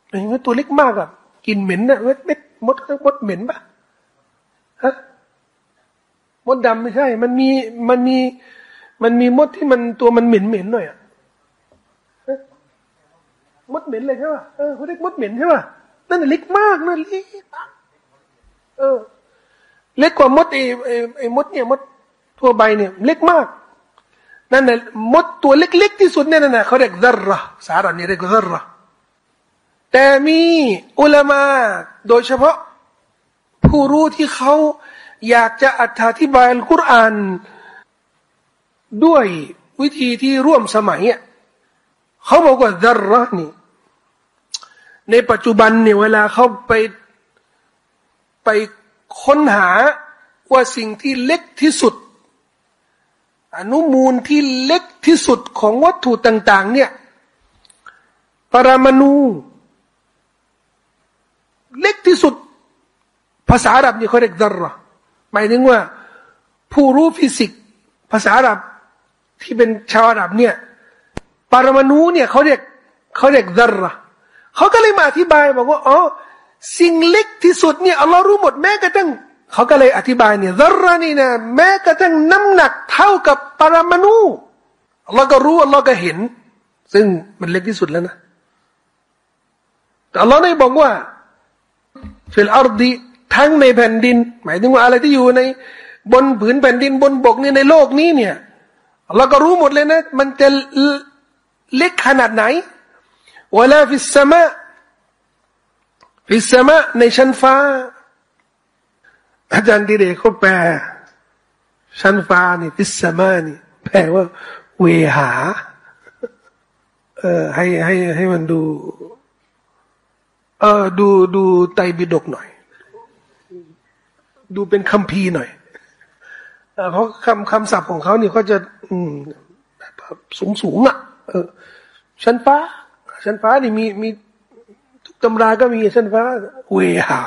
ไอ้เม็ดตัวเล็กมากอะ กินเหม็นน่ะเม็ดเม็ดมดมดเหม็นปะฮะมดดำไม่ใช่ มันมีมันมี มันมีมดที่มันตัวมันเหม็นเหม็นหน่อยอะมดเหม็นเลยใช่ป่ะเออเขาเรียกมดเหม็นใช่ป่ะนั่นเล็กมากนะเล็กเออ เล็กกว่ามดไอ้ไอ้มดเนี่ยมดทั่วใบเนี่ย เล็กมากนั่นน่ะมดตัวเล็กๆที่สุดเนี่ยนะเขาเรียกซารระสาระนี่เรียกซารระ แต่มีอุลามาโดยเฉพาะผู้รู้ที่เขาอยากจะอธิบายอัลกุรอานด้วยวิธีที่ร่วมสมัยอะเขาบอกว่าซารระนี่ในปัจจุบันเนี่ยเวลาเขาไปไปค้นหาว่าสิ่งที่เล็กที่สุด อนุมูลที่เล็กที่สุดของวัตถุต่าง ๆ เนี่ยปรมาณู เล็กที่สุด ภาษาอาหรับนี่เขาเรียกดรรหมายถึงว่า ผู้รู้ฟิสิกส์ภาษาอาหรับที่เป็นชาวอาหรับเนี่ยปรมาณูเนี่ยเขาเรียกเขาเรียกดรรเขาก็เลยมาอธิบายบอกว่าอ๋อสิ่งเล็กที่สุดเนี่ยอัลลอฮ์รู้หมดแม้กระทั่งเขาก็เลยอธิบายเนี่ยดรรานี่นะแม้กระทั่งน้ำหนักเท่ากับปรมาณูอัลลอฮ์ก็รู้อัลลอฮ์ก็เห็น ซึ่งมันเล็กที่สุดแล้วนะแต่อัลลอฮ์ได้บอกว่า في الأرضทั้งในแผ่นดิน หมายถึงว่าอะไรที่อยู่ในบนผืนแผ่นดินบนบกนี่ในโลกนี้เนี่ยเราก็รู้หมดเลยนะ มันจะเล็กขนาดไหนولا في السماء في السماءในชั้นฟ้า อาจารย์ดิเรกเขาแปล ชั้นฟ้านี่ฟิสมานี่แปลว่าเวหา เออให้ให้ให้มันดู เออดูดูไตบิดกหน่อย ดูเป็นคัมภีร์หน่อยเพราะคำคำศัพท์ของเขาเนี่ยเขาจะ อืมสูงสูงอะ เออชั้นฟ้าชั้นฟ้านี่มีมีทุกตำราก็มีชั้นฟ้าเวหา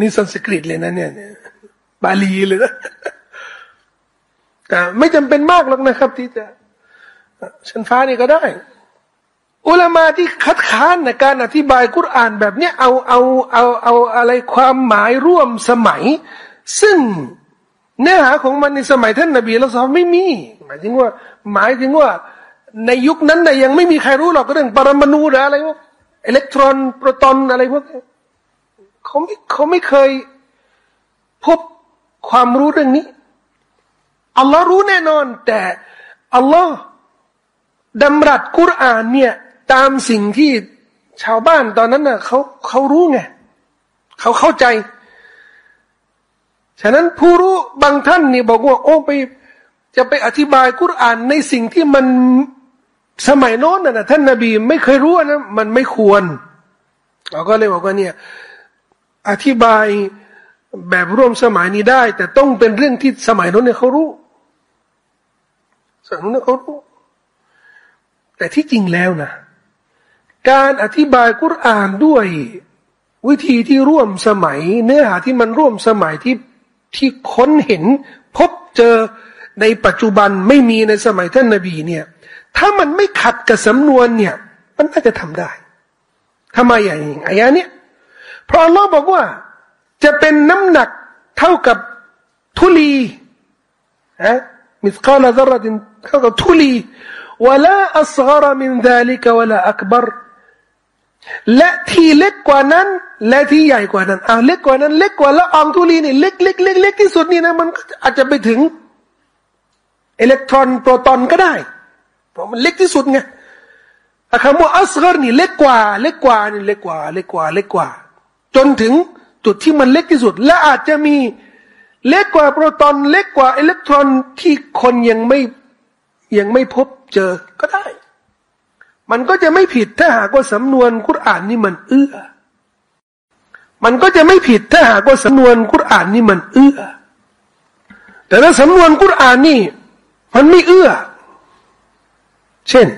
นี่สันสกฤตเลยนะเนี่ยบาลีเลยนะแต่ไม่จำเป็นมากหรอกนะครับ ที่จะชั้นฟ้านี่ก็ได้ อุลามาที่คัดค้านในการอธิบายกุรอานแบบนี้เอาเอาเอาเอาอะไรความหมายร่วมสมัย ซึ่งเนื้อหาของมันในสมัยท่านนบีละซอไม่มี หมายถึงว่า หมายถึงว่า ในยุคนั้นนะยังไม่มีใครรู้หรอกเรื่องปรมาณูหรืออะไรพวะอิเล็กตรอนโปรตอนอะไรพวกนี้เขาไม่เขาไม่เคยพบความรู้เรื่องนี้อัลลอฮ์รู้แน่นอน แต่อัลลอฮ์ดำรัสกุรอานเนี่ย ตามสิ่งที่ชาวบ้านตอนนั้นน่ะเขาเขารู้ไงเขาเข้าใจ ฉะนั้นผู้รู้บางท่านนี่บอกว่า โอ้ไป จะไปอธิบายกุรอานในสิ่งที่มันสมัยโน้นน่ะท่านนาบีไม่เคยรู้นะมันไม่ควรเราก็เลยบอกว่าเนี่ย อธิบายแบบร่วมสมัยนี้ได้ แต่ต้องเป็นเรื่องที่สมัยโน้นเนี่ยเขารู้สมัยโน้นเนี่ยเขารู้แต่ที่จริงแล้วนะ การอธิบายกุรอานด้วยวิธีที่ร่วมสมัย เนื้อหาที่มันร่วมสมัยที่ที่ค้นเห็น พบเจอในปัจจุบันไม่มีในสมัยท่านนาบีเนี่ย ถ้ามันไม่ขัดกับสำนวนเนี่ย มันน่าจะทำได้ทำไมอย่างนี้อายะเนี้ยเพราะอัลลอฮ์บอกว่า จะเป็นน้ำหนักเท่ากับทุลีฮะมิสกาลดรดินเท่ากับทุลี ولا أصغر من ذلك ولا أكبر และที่เล็กกว่านั้น และที่ใหญ่กว่านั้นเอาเล็กกว่านั้น เล็กกว่าละอองธุลีนี่เล็กเล็กเล็กเล็กที่สุดนี่นะมันอาจจะไปถึงอิเล็กตรอนโปรตอนก็ได้ เพราะมันเล็กที่สุดไงคำว่าอัสกรนี่เล็กกว่า เล็กกว่านี่เล็กกว่า เล็กกว่า เล็กกว่า จนถึงจุดที่มันเล็กที่สุด และอาจจะมีเล็กกว่าโปรตอนเล็กกว่าอิเล็กตรอนที่คนยังไม่ยังไม่พบเจอก็ได้ มันก็จะไม่ผิดถ้าหากว่าสำนวนคุรานนี่มันเอื้อ มันก็จะไม่ผิดถ้าหากว่าสำนวนคุรานนี่มันเอื้อ แต่ถ้าสำนวนคุรานนี่ มันไม่เอื้อ เช่น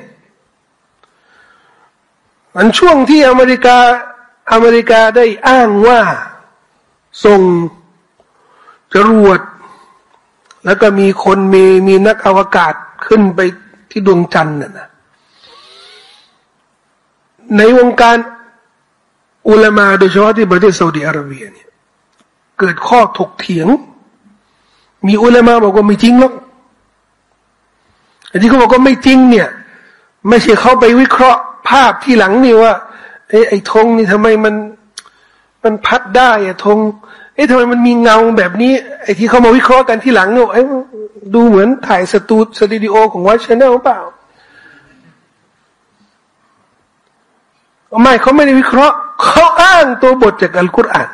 มันช่วงที่อเมริกาอเมริกาได้อ้างว่าส่งจรวด แล้วก็มีคนมีมีนักอวกาศขึ้นไปที่ดวงจันทร์น่ะนะ ในวงการอุลามาโดยเฉพาะที่ประเทศซาอุดิอาระเบียเนี่ยเกิดข้อถกเถียง มีอุลามาบอกว่าไม่จริงหรอกอันที่เขาบอกว่าไม่จริงเนี่ย ไม่ใช่เขาไปวิเคราะห์ภาพที่หลังนี่ว่าไอ้ไอ้ธงนี่ทำไมมันมันพัดได้อะธงเอ๊ะทำไมมันมีเงาแบบนี้ไอ้ที่เขามาวิเคราะห์กันที่หลังเนี่ยดูเหมือนถ่ายสตูดสตูดิโอของวัชแนลเปล่า ไม่เขาไม่ได้วิเคราะห์เขาอ้างตัวบทจากอัลกุรอาน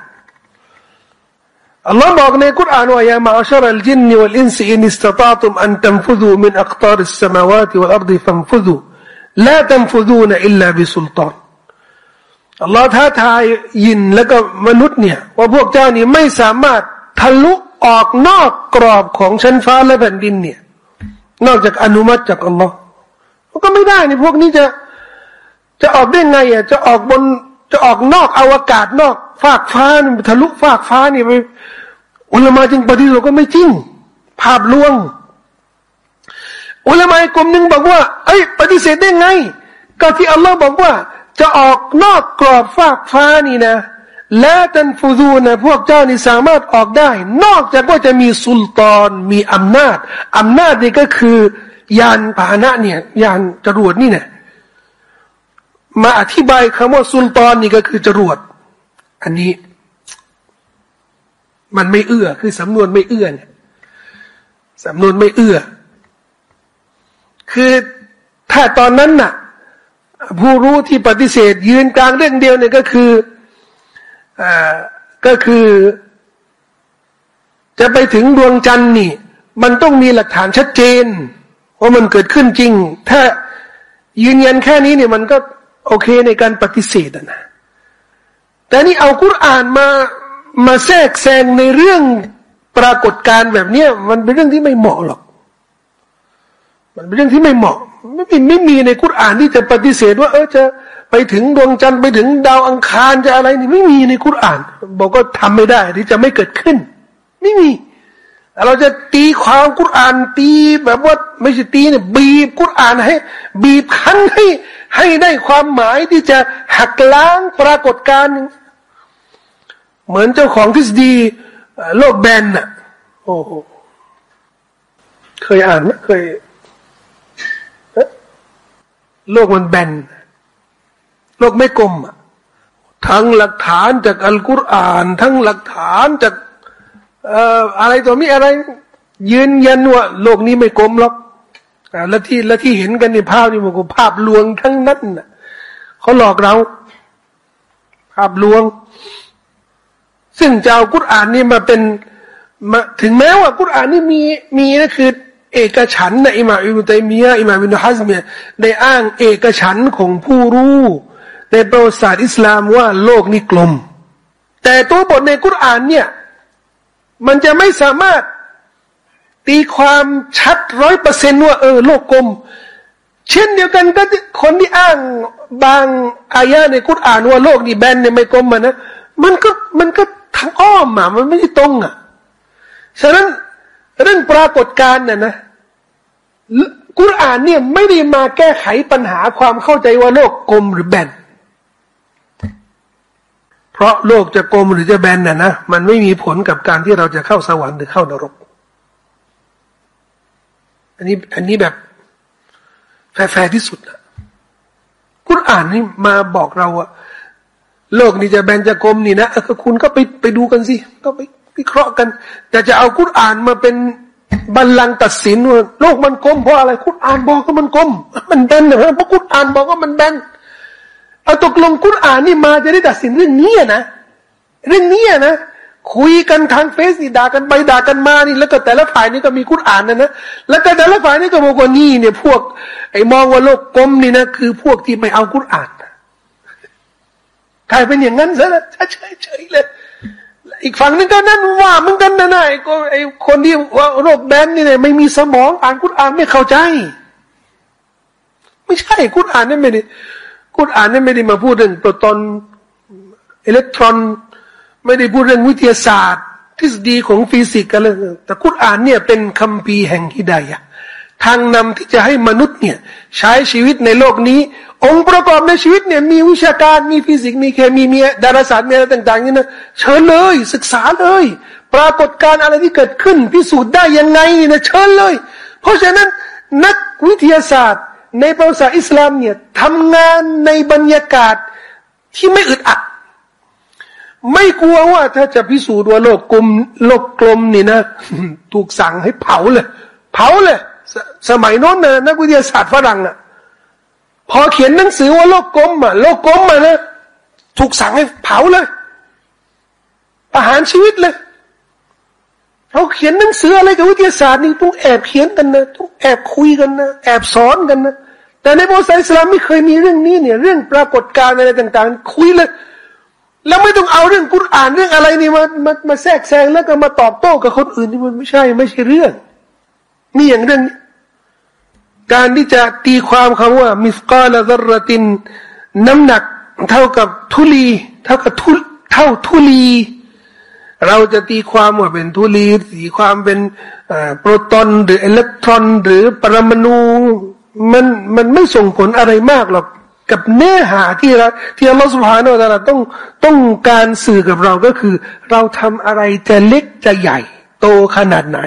อัลลอฮ์บอกในกุรอานว่าيا معشر الجن والإنس إن استطعتم أن تنفذوا من أقطار السماوات والأرض فانفذوا لا تنفذون إلا بسلطانอัลลอฮ์ท้าทายยินแล้วก็มนุษย์เนี่ยว่าพวกเจ้านี่ไม่สามารถทะลุออกนอกกรอบของชั้นฟ้าและแผ่นดินเนี่ย นอกจากอนุมัติจากอัลลอฮ์ก็ไม่ได้นี่พวกนี้จะ จะออกได้ไงอะจะออกบนจะออกนอกอวกาศนอกฟากฟ้าทะลุฟากฟ้านี่ไปอุลามาจึงปฏิเสธก็ไม่จริง ภาพลวง อุลามากลุ่มหนึ่งบอกว่า เอ้ย ปฏิเสธได้ไง ก็ที่อัลลอฮ์บอกว่า จะออกนอกกรอบฟากฟ้านี่นะและตันฟูซูนะพวกเจ้านี่สามารถออกได้ นอกจากว่าจะมีสุลตานมีอำนาจอำนาจนี่ก็คือยานพาหนะเนี่ยยานจรวดนี่เนี่ย มาอธิบายคำว่าสุลตานนี่ก็คือจรวด อันนี้ มันไม่เอื้อ คือสำนวนไม่เอื้อเนี่ยสำนวนไม่เอื้อ คือถ้าตอนนั้นน่ะ ผู้รู้ที่ปฏิเสธ ยืนกลางเรื่องเดียวเนี่ยก็คืออ่าก็คือ จะไปถึงดวงจันทร์นี่ มันต้องมีหลักฐานชัดเจนว่ามันเกิดขึ้นจริง ถ้ายืนยันแค่นี้เนี่ยมันก็ โอเคในการปฏิเสธนะแต่นี่เอากุรอานมามาแทรกแซงในเรื่องปรากฏการแบบเนี้ยมันเป็นเรื่องที่ไม่เหมาะหรอก มันเป็นเรื่องที่ไม่เหมาะ ไม่มีไม่มีในกุรอานที่จะปฏิเสธว่า เออจะไปถึงดวงจันทร์ไปถึงดาวอังคารจะอะไรนี่ไม่มีในกุรอาน บอกก็ทำไม่ได้ที่จะไม่เกิดขึ้น ไม่มีเราจะตีความกุรอานตีแบบว่าไม่ใช่ตีเนี่ยบีบกุรอานให้ บีบคั้นให้ ให้ได้ความหมายที่จะหักล้างปรากฏการณ์เหมือนเจ้าของทฤษฎีโลกแบนน่ะ โอ้โหเคยอ่านไหมเคยโลกมันแบน โลกไม่กลมอะทั้งหลักฐานจากอัลกุรอาน ทั้งหลักฐานจากอออะไรตัวมีอะไร ยืนยันว่าโลกนี้ไม่กลมหรอก แล้วที่แล้วที่เห็นกันในภาพนี่มันก็ภาพลวงทั้งนั้นน่ะเขาหลอกเรา ภาพลวง ซึ่งจะเอากุรอานนี่มาเป็นมาถึงแม้ว่ากุรอานนี่มีมีนะคือ เอกฉันนะอิมาอิบุตัยมียอิมาบินฮัสเมียได้อ้างเอกฉันของผู้รู้ ในประวัติศาสตร์อิสลามว่าโลกนี้กลม แต่ตัวบทในกุรอานเนี่ย มันจะไม่สามารถ ตีความชัดร้อยเปอร์เซนว่าเออโลกกลม เช่นเดียวกันก็คนที่อ้างบางอายะในกุตอ่านว่าโลกนี่แบนเนี่ยไม่กลมมันนะมันก็มันก็ทางอ้อมอะมันไม่ได้ตรงอะฉะนั้นเรื่องปรากฏการณ์น่ะนะกุรอานเนี่ยไม่ได้มาแก้ไขปัญหาความเข้าใจว่าโลกกลมหรือแบน เพราะโลกจะกลมหรือจะแบนน่ะนะมันไม่มีผลกับการที่เราจะเข้าสวรรค์หรือเข้านรก อันนี้ อันนี้แบบแฟร์ที่สุดนะคุณอ่านนี่มาบอกเราอะโลกนี้จะแบนจะกลมนี่นะคุณก็ไปไปดูกันสิก็ไปวิเคราะห์กัน แต่จะเอาคุณอ่านมาเป็นบัลลังก์ตัดสินว่าโลกมันกลมเพราะอะไรคุณอ่านบอกก็มันกลม มันแบนนะเพราะคุณอ่านบอกว่ามันแบนเอาตกลงกุรอ่านนี่มาจะได้ตัดสินเรื่องนี้นะเรื่องนี้นะ คุยกันทางเฟซนี่ด่ากันไปด่ากันมานี่ แล้วก็แต่ละฝ่ายนี่ก็มีกุรอานนะนะแล้วก็แต่ละฝ่ายนี่ก็บอกว่านี่เนี่ยพวก ไอ้มองว่าโลกกลมนี่นะคือพวกที่ไม่เอากุรอานกลายเป็นอย่างนั้นซะแล้วเฉยเฉยเลยอีกฝั่งนึงก็นั่นว่ามึงกันนะนะไอ้ไอ้คนที่ว่าโรคแบนนี่เนี่ยไม่มีสมองอ่านกุรอานไม่เข้าใจ ไม่ใช่กุรอานนี่ไม่ได้กุรอานนี่ไม่ได้มาพูดเรื่องตัวตอนอิเล็กตรอน ไม่ได้พูดเรื่องวิทยาศาสตร์ ทฤษฎีของฟิสิกส์กันเลยแต่คุรานเนี่ยเป็นคัมภีร์แห่งฮิดายะทางนำที่จะให้มนุษย์เนี่ยใช้ชีวิตในโลกนี้ องค์ประกอบในชีวิตเนี่ยมีวิชาการมีฟิสิกส์มีเคมีมีดาราศาสตร์มีอะไรต่างๆนี่นะเชิญเลยศึกษาเลย ปรากฏการณ์อะไรที่เกิดขึ้น พิสูจน์ได้ยังไงนี่นะเชิญเลย เพราะฉะนั้นนักวิทยาศาสตร์ ในประวัติศาสตร์อิสลามเนี่ยทำงานในบรรยากาศที่ไม่อึดอัด ไม่กลัวว่าถ้าจะพิสูจน์ว่าโลกกลมโลกกลมนี่นะ ถูกสั่งให้เผาเลย เผาเลยสสมัยโน้นนะนักวิทยาศาสตร์ฝรั่งอะ พอเขียนหนังสือว่าโลกกลมอะโลกกลมอะนะถูกสั่งให้เผาเลยประหารชีวิตเลยเราเขียนหนังสืออะไรกับวิทยาศาสตร์นี่ต้องแอบเขียนกันนะต้องแอบคุยกันนะแอบสอนกันนะแต่ในประวัติศาสตร์อิสลามไม่เคยมีเรื่องนี้เนี่ย เรื่องปรากฏการณ์อะไรต่าง ๆ คุยเลย แล้วไม่ต้องเอาเรื่องกุรอานเรื่องอะไรนี่มามามาแทรกแซงแล้วก็มาตอบโต้กับคนอื่นที่มันไม่ใช่ไม่ใช่เรื่องนี่อย่างเรื่อง การที่จะตีความคำว่า มิสกาลาซรติน น้ำหนักเท่ากับทุลี เท่ากับทุเท่าทุลี เราจะตีความว่าเป็นทุลีตีความเป็นโปรตอนหรืออิเล็กตรอน หรือปรมาณูมันมันไม่ส่งผลอะไรมากหรอก กับเนื้อหาที่เราที่อัลลอฮฺสุบฮานาอัลลอฮฺต้องต้องการสื่อกับเราก็คือ เราทำอะไรจะเล็กจะใหญ่ โตขนาดไหน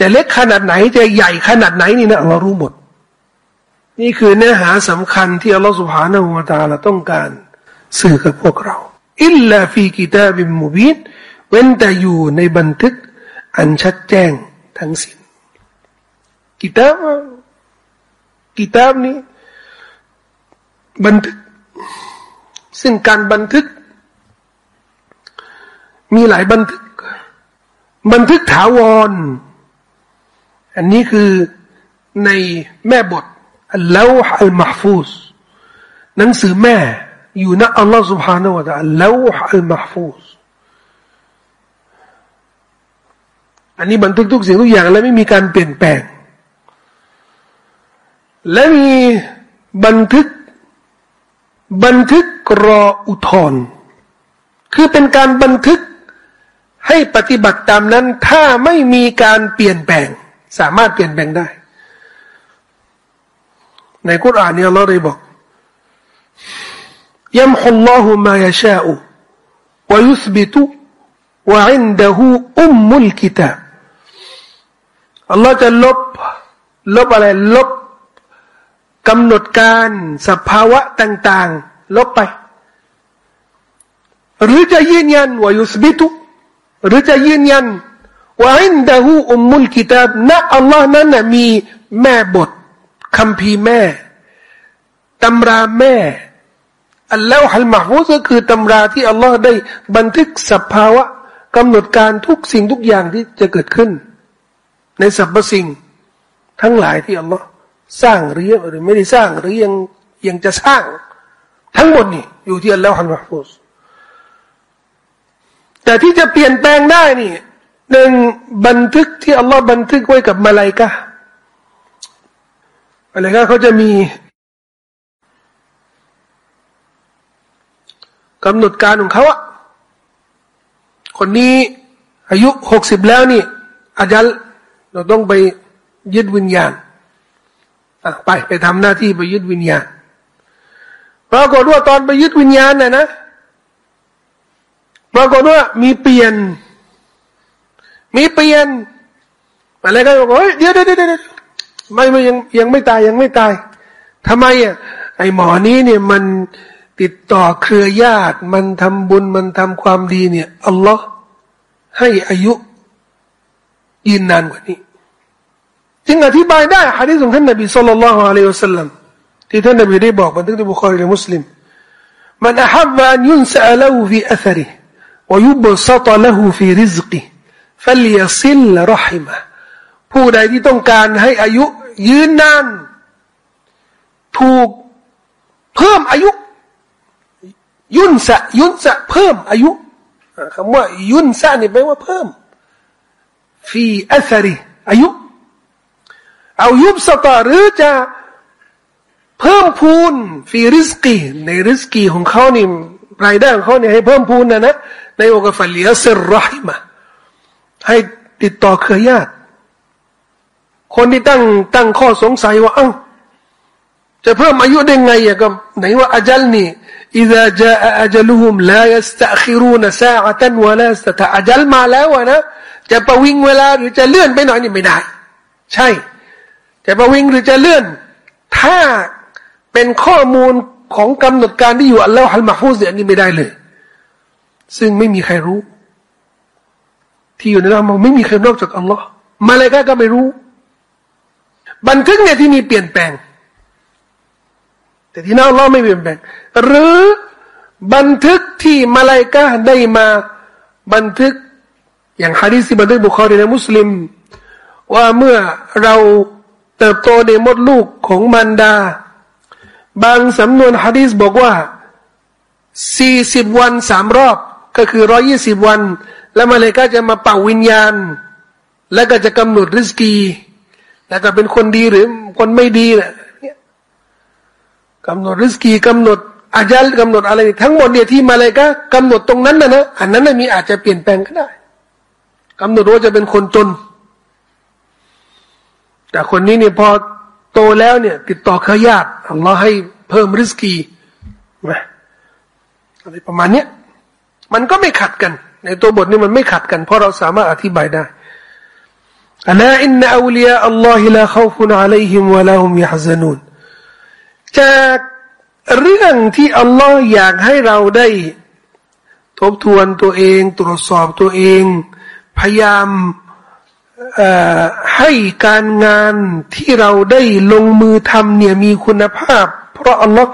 จะเล็กขนาดไหนจะใหญ่ขนาดไหนนี่นะเรารู้หมด นี่คือเนื้อหาสำคัญที่อัลลอฮฺสุบฮานาอัลลอฮฺต้องการสื่อกับพวกเราอิลลาฟีกิตาบิมมุบินเว้นแต่อยู่ในบันทึก อันชัดแจ้งทั้งสิ้นกิตาบกิตาบนี้ บันทึกซึ่งการบันทึก มีหลายบันทึก บันทึกถาวร อันนี้คือในแม่บทอัลลอฮ์อัลมาฟูสหนังสือแม่ อยู่ณอัลลอฮ์ سبحانه และ تعالى อัลลอฮ์อัลมาฟูสอันนี้บันทึกทุกสิ่งทุกอย่างและไม่มีการเปลี่ยนแปลง และมีบันทึก บันทึกรออุทธรคือเป็นการบันทึกให้ปฏิบัติตามนั้น ถ้าไม่มีการเปลี่ยนแปลง สามารถเปลี่ยนแปลงได้ ในกุรอานเนี่ยเราได้บอกยัมฮุลลอฮุมายาชาอุวยุสบิตุวะอินดะฮูอุมมุลกิตาอัลลอฮ์จะลบ ลบอะไรลบ กำหนดการสภาวะต่าง ๆ ลบไป หรือจะยืนยันว่ายุสบิตุหรือจะยืนยันว่าอินดะฮูอุมมุลกิตาบนะอัลลอฮ์นั้นมีแม่บทคำพีแม่ตำราแม่อัลลอฮ์ฮัลมาฮูก็คือตำราที่อัลลอฮ์ได้บันทึกสภาวะกำหนดการทุกสิ่งทุกอย่างที่จะเกิดขึ้น ในสรรพสิ่ง ทั้งหลายที่อัลลอฮ์ สร้างหรือหรือไม่ได้สร้างหรือยังยังจะสร้าง ทั้งหมดนี่อยู่ที่อัลลอฮฺฮันมะฟูสแต่ที่จะเปลี่ยนแปลงได้นี่หนึ่งบันทึกที่อัลลอฮ์บันทึกไว้กับมาลายกะมาลายกะเขาจะมีกำหนดการของเขาอะคนนี้อายุหกสิบแล้วนี่อาจารย์เราต้องไปยึดวิญญาณ ไปไปทำหน้าที่ไปยึดวิญญาณปรากฏว่าตอนไปยึดวิญญาณน่ะนะปรากฏว่ามีเปลี่ยน มีเปลี่ยนอะไรก็บอกเฮ้ยเดี๋ยวเดี๋ยวเดี๋ยวไม่ไม่ยังยังไม่ตายยังไม่ตายทำไมอะไอหมอนี้เนี่ยมันติดต่อเครือญาติ มันทำบุญมันทำความดีเนี่ยอัลลอฮ์ให้อายุยืนนานกว่านี้ จึงอธิบายได้ฮะดีษของท่านนบีสุลต่านละฮ์อะลัยฮิวสัลลัมที่ท่านนบีได้บอกบันทึกในบุคคลในมุสลิมมันอหับอันยุนสะลหูฟีอัธริวยุบสตละหูฟีริซกิฟัลยซิลรหิมะผู้ใดที่ต้องการให้อายุยืนนานถูกเพิ่มอายุ ยุนสะยุนสะเพิ่มอายุคำว่ายุนสะนี่แปลว่าเพิ่มฟีอัธริอายุ เอายุบสตาหรือจะเพิ่มพูนฟีริสกีในริสกีของเขานี่ รายได้ของเขาเนี่ยให้เพิ่มพูนนะนะในโอกาสฝันเลียเซรอยมาให้ติดต่อเครือญาติ คนที่ตั้งตั้งข้อสงสัยว่า เอ้า จะเพิ่มอายุได้ไงอะก็ไหนว่าอาจัลนี่ إذا جاء أجلهم لا يستأخرون ساعة ولا يستطيع อาจัลมาแล้วนะจะประวิงเวลาหรือจะเลื่อนไปหน่อยนี่ไม่ได้ ใช่ จะประวิงหรือจะเลื่อน ถ้าเป็นข้อมูลของกำหนดการที่อยู่อัลลอฮฺฮัลมาฮูเนี่ยนี่ไม่ได้เลย ซึ่งไม่มีใครรู้ ที่อยู่ในเราไม่มีใครนอกจากอัลลอฮ์มาเลยก็ไม่รู้ บันทึกเนี่ยที่มีเปลี่ยนแปลง แต่ที่นั่นอัลลอฮ์ไม่เปลี่ยนแปลง หรือบันทึกที่มาลายกาได้มาบันทึกอย่างฮะดีษที่บันทึกบุคอรีในมุสลิม ว่าเมื่อเรา เติบโตในมดลูกของมันดา บางสำนวนฮะดีษบอกว่าสี่สิบวันสามรอบก็คือร้อยี่สิบวัน แล้วมาเลยก็จะมาเป่าวิญญาณ แล้วก็จะกำหนดริสกีแล้วก็เป็นคนดีหรือคนไม่ดีเนี่ยกำหนดริสกีกำหนดอาจัลกำหนดอะไร ทั้งหมดเนี่ยที่มาเลยก็กำหนดตรงนั้นนะนะอันนั้นนะมีอาจจะเปลี่ยนแปลงก็ได้กำหนดว่าจะเป็นคนจน แต่คนนี้เนี่ยพอโตแล้วเนี่ย ติดต่อขยาดอัลลอฮ์ให้เพิ่มริสกีนะอะไรประมาณเนี้ยมันก็ไม่ขัดกัน ในตัวบทนี้มันไม่ขัดกัน เพราะเราสามารถอธิบายได้อันนั้นอินนาอูลียอัลลอฮิลาขาฟุนอะลัยฮิมวะลาฮุมยะฮซานูนจากเรื่องที่อัลลอฮ์อยากให้เราได้ ทบทวนตัวเอง ตรวจสอบตัวเอง พยายาม ให้การงานที่เราได้ลงมือทำเนี่ยมีคุณภาพ เพราะอัลลอฮ์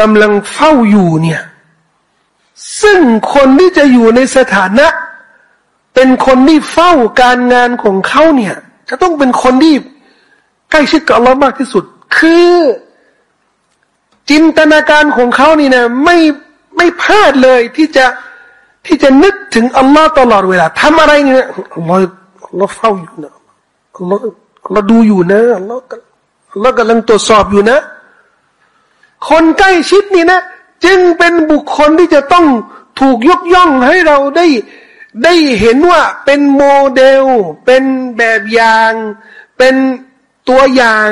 กำลังเฝ้าอยู่เนี่ย ซึ่งคนที่จะอยู่ในสถานะ เป็นคนที่เฝ้าการงานของเขาเนี่ย จะต้องเป็นคนที่ใกล้ชิดกับอัลลอฮ์มากที่สุด คือ จินตนาการของเขานี่นะไม่ไม่พลาดเลยที่จะที่จะนึกถึงอัลลอฮ์ตลอดเวลาทำอะไรเนี่ยอัลลอฮ์ อัลลอฮ์เฝ้าอยู่นะอัลลอฮ์อัลลอฮ์ดูอยู่นะอัลลอฮ์อัลลอฮ์กำลังตรวจสอบอยู่นะ คนใกล้ชิดนี่นะ จึงเป็นบุคคลที่จะต้องถูกยกย่องให้เราได้ได้เห็นว่าเป็นโมเดล เป็นแบบอย่าง เป็นตัวอย่าง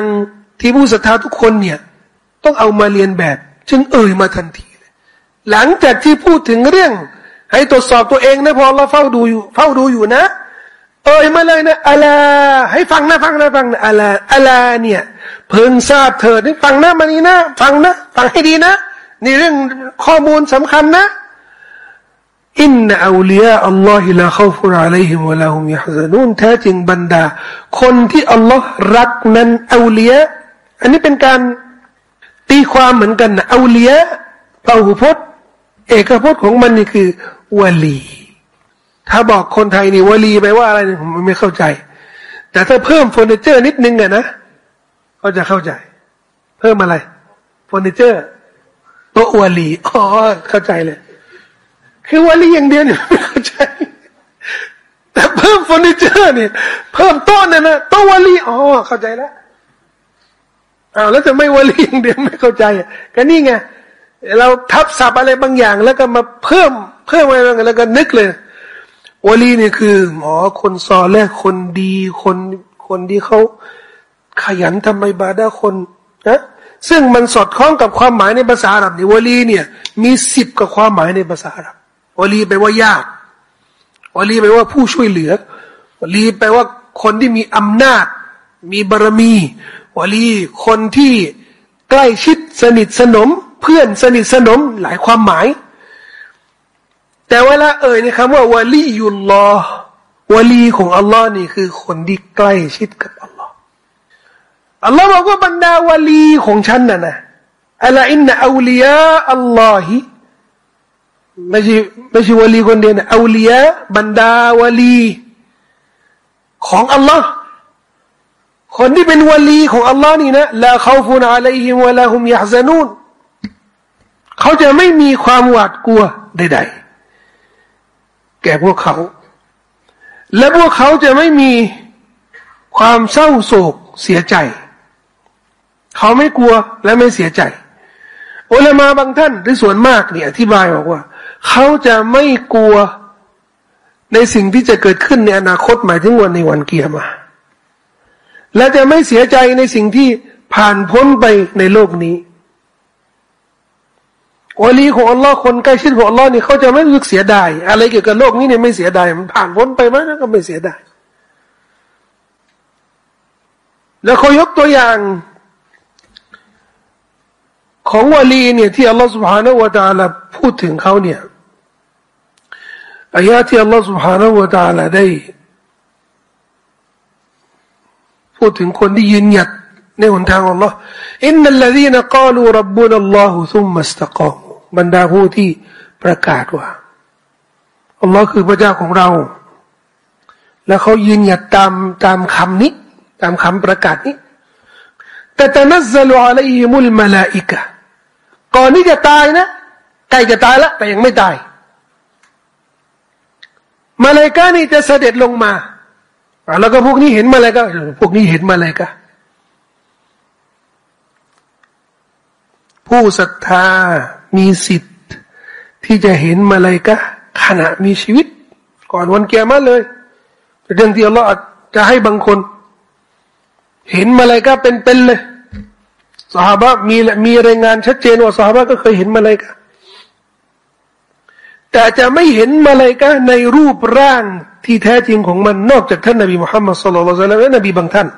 ที่ผู้ศรัทธาทุกคนเนี่ย ต้องเอามาเรียนแบบ จึงเอ่ยมาทันทีหลังจากที่พูดถึงเรื่อง ให้ตรวจสอบตัวเองนะพอเราเฝ้าดูอยู่ เฝ้าดูอยู่นะ เอ่ยมาเลยนะอะลาให้ฟังนะฟังนะฟังนะอะลาอะลาเนี่ยเพิ่งทราบเธอนี่ฟังนะมานี่นะฟังนะฟังให้ดีนะนี่เรื่องข้อมูลสำคัญนะอินนาอูลียอัลลอฮิลาขาฟุรอะลัยฮิมวะลาฮุมยะฮซานูนแท้จริงบรรดา คนที่อัลลอฮ์รักนั้นอูลียอันนี้เป็นการตีความเหมือนกันนะอูลียาพระหุพจน์ เอกพจน์ของมันนี่คือวลี ถ้าบอกคนไทยนี่วลีแปว่าอะไรผมไม่เข้าใจ แต่ถ้าเพิ่มเฟอร์นิเจอร์นิดนึงอะนะก็จะเข้าใจ เพิ่มอะไรเฟอร์นิเจอร์โต๊ะวลีอ๋อเข้าใจเลย คือวลีอย่างเดียวเนี่ยไม่เข้าใจ แต่เพิ่มเฟอร์นิเจอร์เนี่ยเพิ่มโต๊ะเนี่ยนะโต๊ะวลีอ๋อเข้าใจแล้วอ้าวแล้วจะไม่วลีอย่างเดียวไม่เข้าใจก็นี่ไงเราทับศัพท์อะไรบางอย่าง แล้วก็มาเพิ่มเพิ่มอะไรบางอย่างแล้วก็นึกเลย วลีเนี่ยคือ หมอคนซอแรกคนดีคนคนที่เขาขยันทำไมบาดาคนนะซึ่งมันสอดคล้องกับความหมายในภาษาอาหรับนี่วลีเนี่ย มีสิบกับความหมายในภาษาอาหรับวลีแปลว่ายากวลีแปลว่าผู้ช่วยเหลือวลีแปลว่าคนที่มีอำนาจ มีบารมีวลีคนที่ใกล้ชิดสนิทสนม เพื่อนสนิทสนมหลายความหมาย เอ่ยในคำว่าวลียุลลอฮ์วลีของอัลลอฮ์นี่คือคนที่ใกล้ชิดกับอัลลอฮ์อัลลอฮ์บอกว่าบรรดาวลีของฉันน่ะนะอัลอินนะอูลียาอัลลอฮิไม่ใช่ไม่ใช่วลีคนเดียวนะอูลียาบรรดาวลีของอัลลอฮ์คนที่เป็นวลีของอัลลอฮ์นี่นะลาเขาฟุนอะลัยฮิมวะลาฮุมยะฮซานูนเขาจะไม่มีความหวาดกลัวใดๆ แก่พวกเขา และพวกเขาจะไม่มีความเศร้าโศกเสียใจ เขาไม่กลัวและไม่เสียใจอุลามาบางท่านหรือส่วนมากเนี่ยอธิบายบอกว่า เขาจะไม่กลัวในสิ่งที่จะเกิดขึ้นในอนาคตหมายถึงวันในวันเกียรมา และจะไม่เสียใจในสิ่งที่ผ่านพ้นไปในโลกนี้ วลีของอัลลอฮ์คนใกล้ชิดของอัลลอฮ์นี่เขาจะไม่รู้สึกเสียดายอะไรเกี่ยวกับโลกนี้เนี่ยไม่เสียดายมันผ่านพ้นไปมั้ยก็ไม่เสียดายแล้วเขายกตัวอย่าง ของวลีเนี่ยที่อัลลอฮ์ سبحانه และ تعالى พูดถึงเขาเนี่ยอายะที่อัลลอฮ์ سبحانه และ تعالى ได้ พูดถึงคนที่ยืนหยัดในหนทางอัลลอฮ์อินนัลลดีนกาลูรับบุนัลลอฮุซุมมัสตะกาม บรรดาผู้ที่ประกาศว่าอัลลอฮ์คือพระเจ้าของเรา แล้วเขายืนหยัดตามตามคำนี้ ตามคำประกาศนี้แต่ตนัซลุอะลัยฮิมุลมาลาอิกะก่อนที่จะตายนะใกล้จะตายแล้วแต่ยังไม่ตายมาเลกานี่จะเสด็จลงมาแล้วก็พวกนี้เห็นมาเลกาพวกนี้เห็นมาเลกาผู้ศรัทธา มีสิทธิ์ ที่จะเห็นมาเลกาขณะมีชีวิต ก่อนวันเกียรมาเลยเรื่องที่อัลลอฮ์จะให้บางคน เห็นมาเลยก็เป็นๆเลยสหบะมีมีรายงานชัดเจนว่าสหบะก็เคยเห็นมาเลยกะแต่จะไม่เห็นมาเลยกะในรูปร่างที่แท้จริงของมันนอกจากท่านนบีมุฮัมมัดสุลลัลละและนบีบางท่าน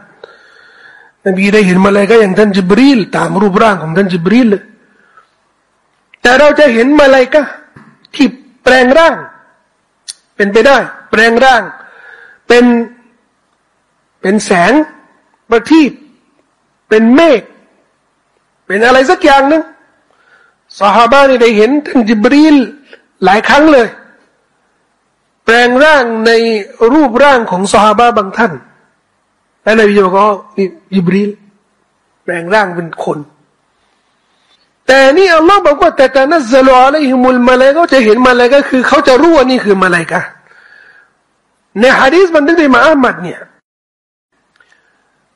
นบีได้เห็นมาเลยกะอย่างท่านจิบรีลตามรูปร่างของท่านจิบรีลเลย แต่เราจะเห็นมาเลยกะที่แปลงร่าง เป็นไปได้ แปลงร่าง เป็นเป็นแสงประทีปเป็นเมฆเป็นอะไรสักอย่างนึงสหาบ้านี่ได้เห็นท่านจิบรีลหลายครั้งเลย แปลงร่างในรูปร่างของสหาบ้าบางท่านและนบีบอกว่านี่จิบรีลแปลงร่างเป็นคน แต่นี่อัลลอฮ์บอกว่าแต่แต่นัซลอะลัยฮิมุลมาเลก็จะเห็นมาเลก็คือเขาจะรู้ว่านี่คือมาเลกะในฮะดีษมันได้มาอามัดเนี่ย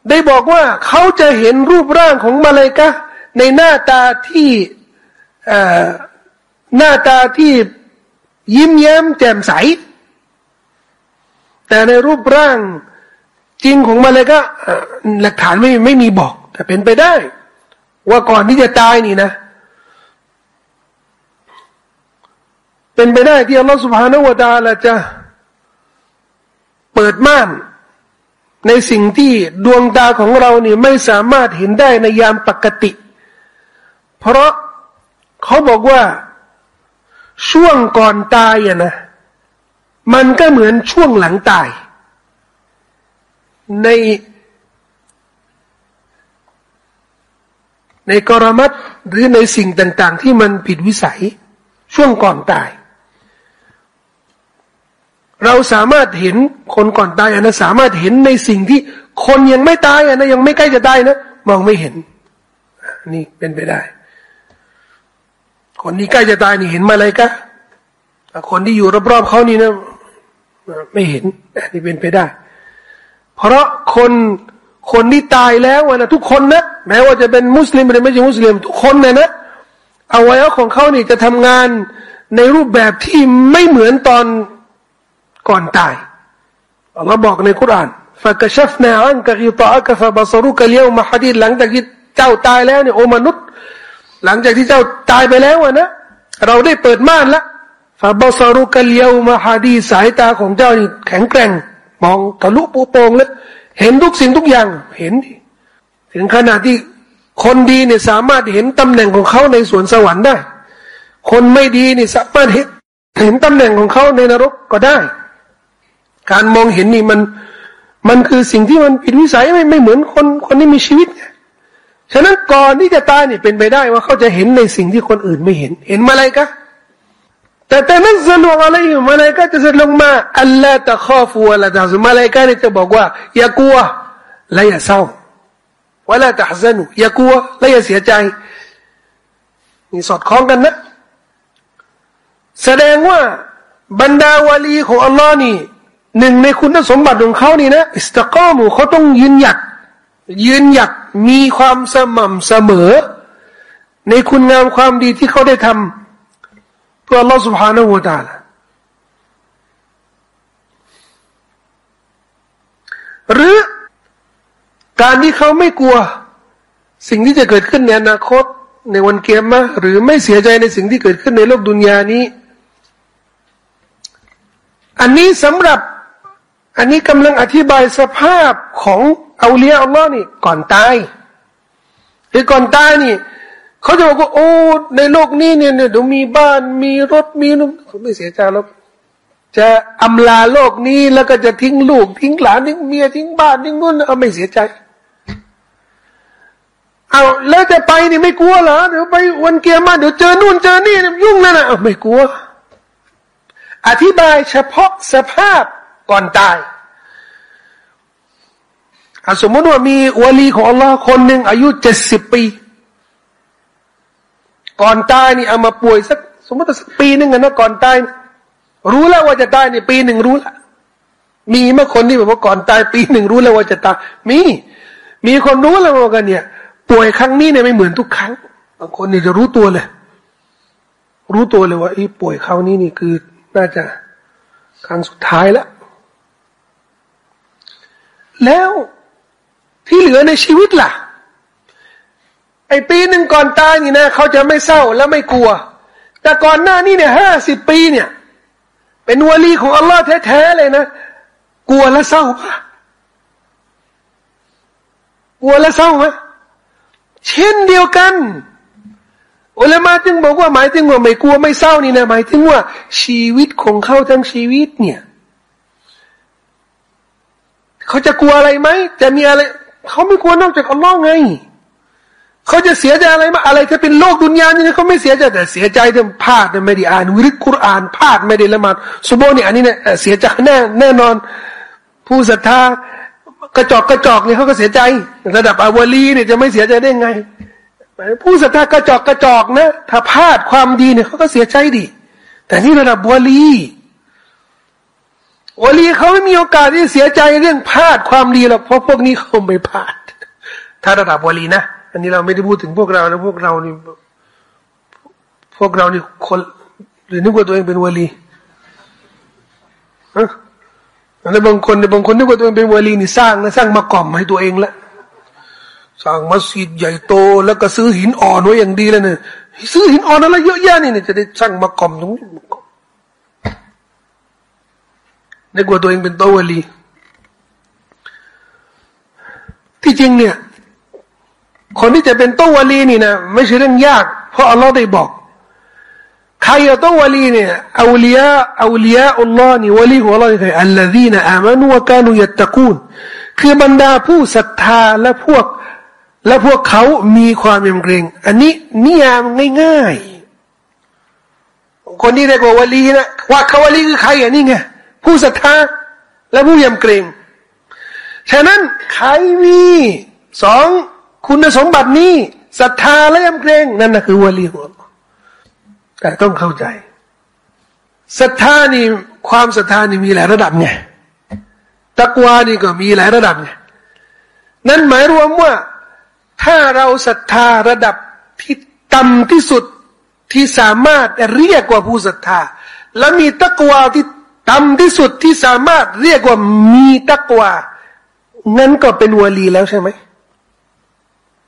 ได้บอกว่าเขาจะเห็นรูปร่างของมาเลกะในหน้าตาที่หน้าตาที่ยิ้มแย้มแจ่มใส แต่ในรูปร่างจริงของมาเลกะหลักฐานไม่ไม่มีบอก แต่เป็นไปได้ ว่าก่อนที่จะตายนี่นะ เป็นไปได้ที่อัลลอฮฺสุบฮานาวะตาละจะเปิดม่าน ในสิ่งที่ดวงตาของเราเนี่ยไม่สามารถเห็นได้ในยามปกติ เพราะเขาบอกว่าช่วงก่อนตายอะนะ มันก็เหมือนช่วงหลังตาย ใน ในกรมัตหรือในสิ่งต่าง ๆ ที่มันผิดวิสัย ช่วงก่อนตาย เราสามารถเห็นคนก่อนตายนะสามารถเห็นในสิ่งที่คนยังไม่ตายนะยังไม่ใกล้จะตายนะมองไม่เห็น นี่เป็นไปได้ คนที่ใกล้จะตายนี่เห็นมาเลยกะคนที่อยู่รอบๆเขานี่นะไม่เห็นนี่เป็นไปได้ เพราะคนคนที่ตายแล้วนะทุกคนนะ แม้ว่าจะเป็นมุสลิมหรือไม่ใช่มุสลิมทุกคนเนี่ยนะอวัยวะของเขานี่จะทำงานในรูปแบบที่ไม่เหมือนตอนก่อนตายอัลลอฮ์บอกในคุรานฟะกชัฟนาอันกะกิตาอักฟะบาสรุกะเลียวมาฮัดีหลังจากที่เจ้าตายแล้วเนี่ยโอมนุษย์ หลังจากที่เจ้าตายไปแล้วนะเราได้เปิดม่านแล้วฟะบาสรุกะเลียวมาฮัดีสายตาของเจ้านี่แข็งแกร่ง มองทะลุปูโปงเลยเห็นทุกสิ่งทุกอย่าง เห็น ถึงขนาดที่คนดีเนี่ยสามารถเห็นตำแหน่งของเขาในสวนสวรรค์ได้ คนไม่ดีนี่สามารถเห็นเห็นตำแหน่งของเขาในนรกก็ได้ การมองเห็นนี่มันมันคือสิ่งที่มันผิดวิสัยไม่ไม่เหมือนคนคนที่มีชีวิตไงฉะนั้นก่อนที่จะตายนี่เป็นไปได้ว่าเขาจะเห็นในสิ่งที่คนอื่นไม่เห็น เห็นมาอะไรกะแต่แต่นั้นสรุปอะไรอยู่มาอะไรก็จะลงมาอัลลอฮฺตะข้อฟูอัลลอฮฺจะมาอะไรก็จะบอกว่า อย่ากลัวและอย่าเศร้า ว่าละตะฮซนุอย่ากลัวและอย่าเสียใจนี่สอดคล้องกันนะ แสดงว่าบรรดาวลีของอัลลอฮ์นี่หนึ่งในคุณสมบัติของเขานี่นะอิสตะกอมูเขาต้องยืนหยัดยืนหยัดมีความสม่ำเสมอ ในคุณงามความดีที่เขาได้ทำ ก็อัลลอฮฺ سبحانه และ تعالى หรือ การที่เขาไม่กลัว สิ่งที่จะเกิดขึ้นในอนาคตในวันเกียรมาหรือไม่เสียใจในสิ่งที่เกิดขึ้นในโลกดุนยานี้ อันนี้สำหรับอันนี้กำลังอธิบายสภาพของเอาเลียอัลลอฮ์นี่ก่อนตายหรือก่อนตายนี่เขาจะบอกว่าโอ้ในโลกนี้เนี่ยเดี๋ยวมีบ้านมีรถมีนุ่มเขาไม่เสียใจแล้วจะอำลาโลกนี้แล้วก็จะทิ้งลูก ทิ้งหลานทิ้งเมียทิ้งบ้านทิ้งนู่นเอาไม่เสียใจ เอาแล้วจะไปนี่ไม่กลัวเหรอเดี๋ยวไปวันเกียร์มาเดี๋ยวเจอนู่นเจอนี่ยุ่งนั่นนะไม่กลัว อธิบายเฉพาะสภาพก่อนตายสมมติว่ามีวลีของอัลลอฮ์คนหนึ่งอายุเจ็ดสิบปี ก่อนตายนี่เอามาป่วยสักสมมติสักปีหนึ่งนะก่อนตาย รู้แล้วว่าจะตายในปีหนึ่งรู้ละมีเมื่อคนที่แบบว่าก่อนตายปีหนึ่งรู้แล้วว่าจะตายมี มีคนรู้แล้วว่ากันเนี่ย ป่วยครั้งนี้เนี่ยไม่เหมือนทุกครั้งบางคนเนี่ยจะรู้ตัวเลย รู้ตัวเลยว่าไอ้ป่วยคราวนี้นี่คือน่าจะครั้งสุดท้ายแล้วแล้วที่เหลือในชีวิตล่ะ ไอ้ปีหนึ่งก่อนตายนี่นะเขาจะไม่เศร้าและไม่กลัว แต่ก่อนหน้านี้เนี่ยห้าสิบปีเนี่ย เป็นวลีของอัลลอฮ์แท้ๆเลยนะ กลัวและเศร้าปะกลัวและเศร้าไหม เช่นเดียวกันอุลามาจึงบอกว่าหมายถึงว่าไม่กลัวไม่เศร้านี่นะหมายถึงว่า ชีวิตของเขาทั้งชีวิตเนี่ยเขาจะกลัวอะไรไหมจะมีอะไรเขาไม่กลัวนอกจากอัลลอฮ์ไงเขาจะเสียใจอะไรมาอะไรถ้าเป็นโลกดุนยานี่เขาไม่เสียใจแต่เสียใจที่พลาดไม่ได้อ่านวิริกุรอานพลาดไม่ได้ละหมาดสุโบนี่อันนี้เนี่ยเสียใจแน่แน่นอน ผู้ศรัทธา กระจอกกระจอกเนี่ยเขาก็เสียใจ ระดับอาวลีเนี่ยจะไม่เสียใจได้ไง ผู้ศรัทธากระจอกกระจอกนะ ถ้าพลาดความดีเนี่ยเขาก็เสียใจดิแต่นี่ระดับวลีวลีเขาไม่มีโอกาสที่เสียใจเรื่องพลาดความดีหรอกเพราะพวกนี้เขาไม่พลาด ถ้าระดับวลีนะอันนี้เราไม่ได้พูดถึงพวกเรานะพวกเรานี่พวกเรานี่คน หรือนึกว่าตัวเองเป็นวลี อะแล้วบางคนบางคนนึกว่าตัวเองเป็นวลีนี่สร้างนะสร้างมากล่อมให้ตัวเองละสร้างมัสยิดใหญ่โตแล้วก็ซื้อหินอ่อนไว้อย่างดีเลยเนี่ยซื้อหินอ่อนอะไรเยอะแยะนี่เนี่ยจะได้สร้างมากล่อมตรงนี้นึกว่าตัวเองเป็นโตวลี ที่จริงเนี่ย คนที่จะเป็นโตวลีนี่นะไม่ใช่เรื่องยาก เพราะอัลลอฮ์ได้บอก ใครจะต้องวลีเนี่ยอาลียาอาลียาอัลลอฮ์นี่วลีของอัลลอฮ์คืออัลลอฮีนอามานุวะกานุยัตตะกูนคือบรรดาผู้ศรัทธาและพวก และพวกเขามีความยำเกรงอันนี้นิยามง่ายๆ คนที่เรียกว่าวลีนะว่าเขาวลีคือใครอะนี่ไงผู้ศรัทธาและผู้ยำเกรงฉะนั้นใครมีสองคุณสมบัตินี้ศรัทธาและยำเกรงนั่นนะคือวลีของ แต่ต้องเข้าใจศรัทธานี่ความศรัทธานี่มีหลายระดับไงตะกวานี่ก็มีหลายระดับไงนั่นหมายรวมว่า ถ้าเราศรัทธาระดับที่ต่ำที่สุดที่สามารถเรียกว่าผู้ศรัทธา และมีตะกวาที่ต่ำที่สุดที่สามารถเรียกว่ามีตะกวางั้นก็เป็นวลีแล้วใช่ไหม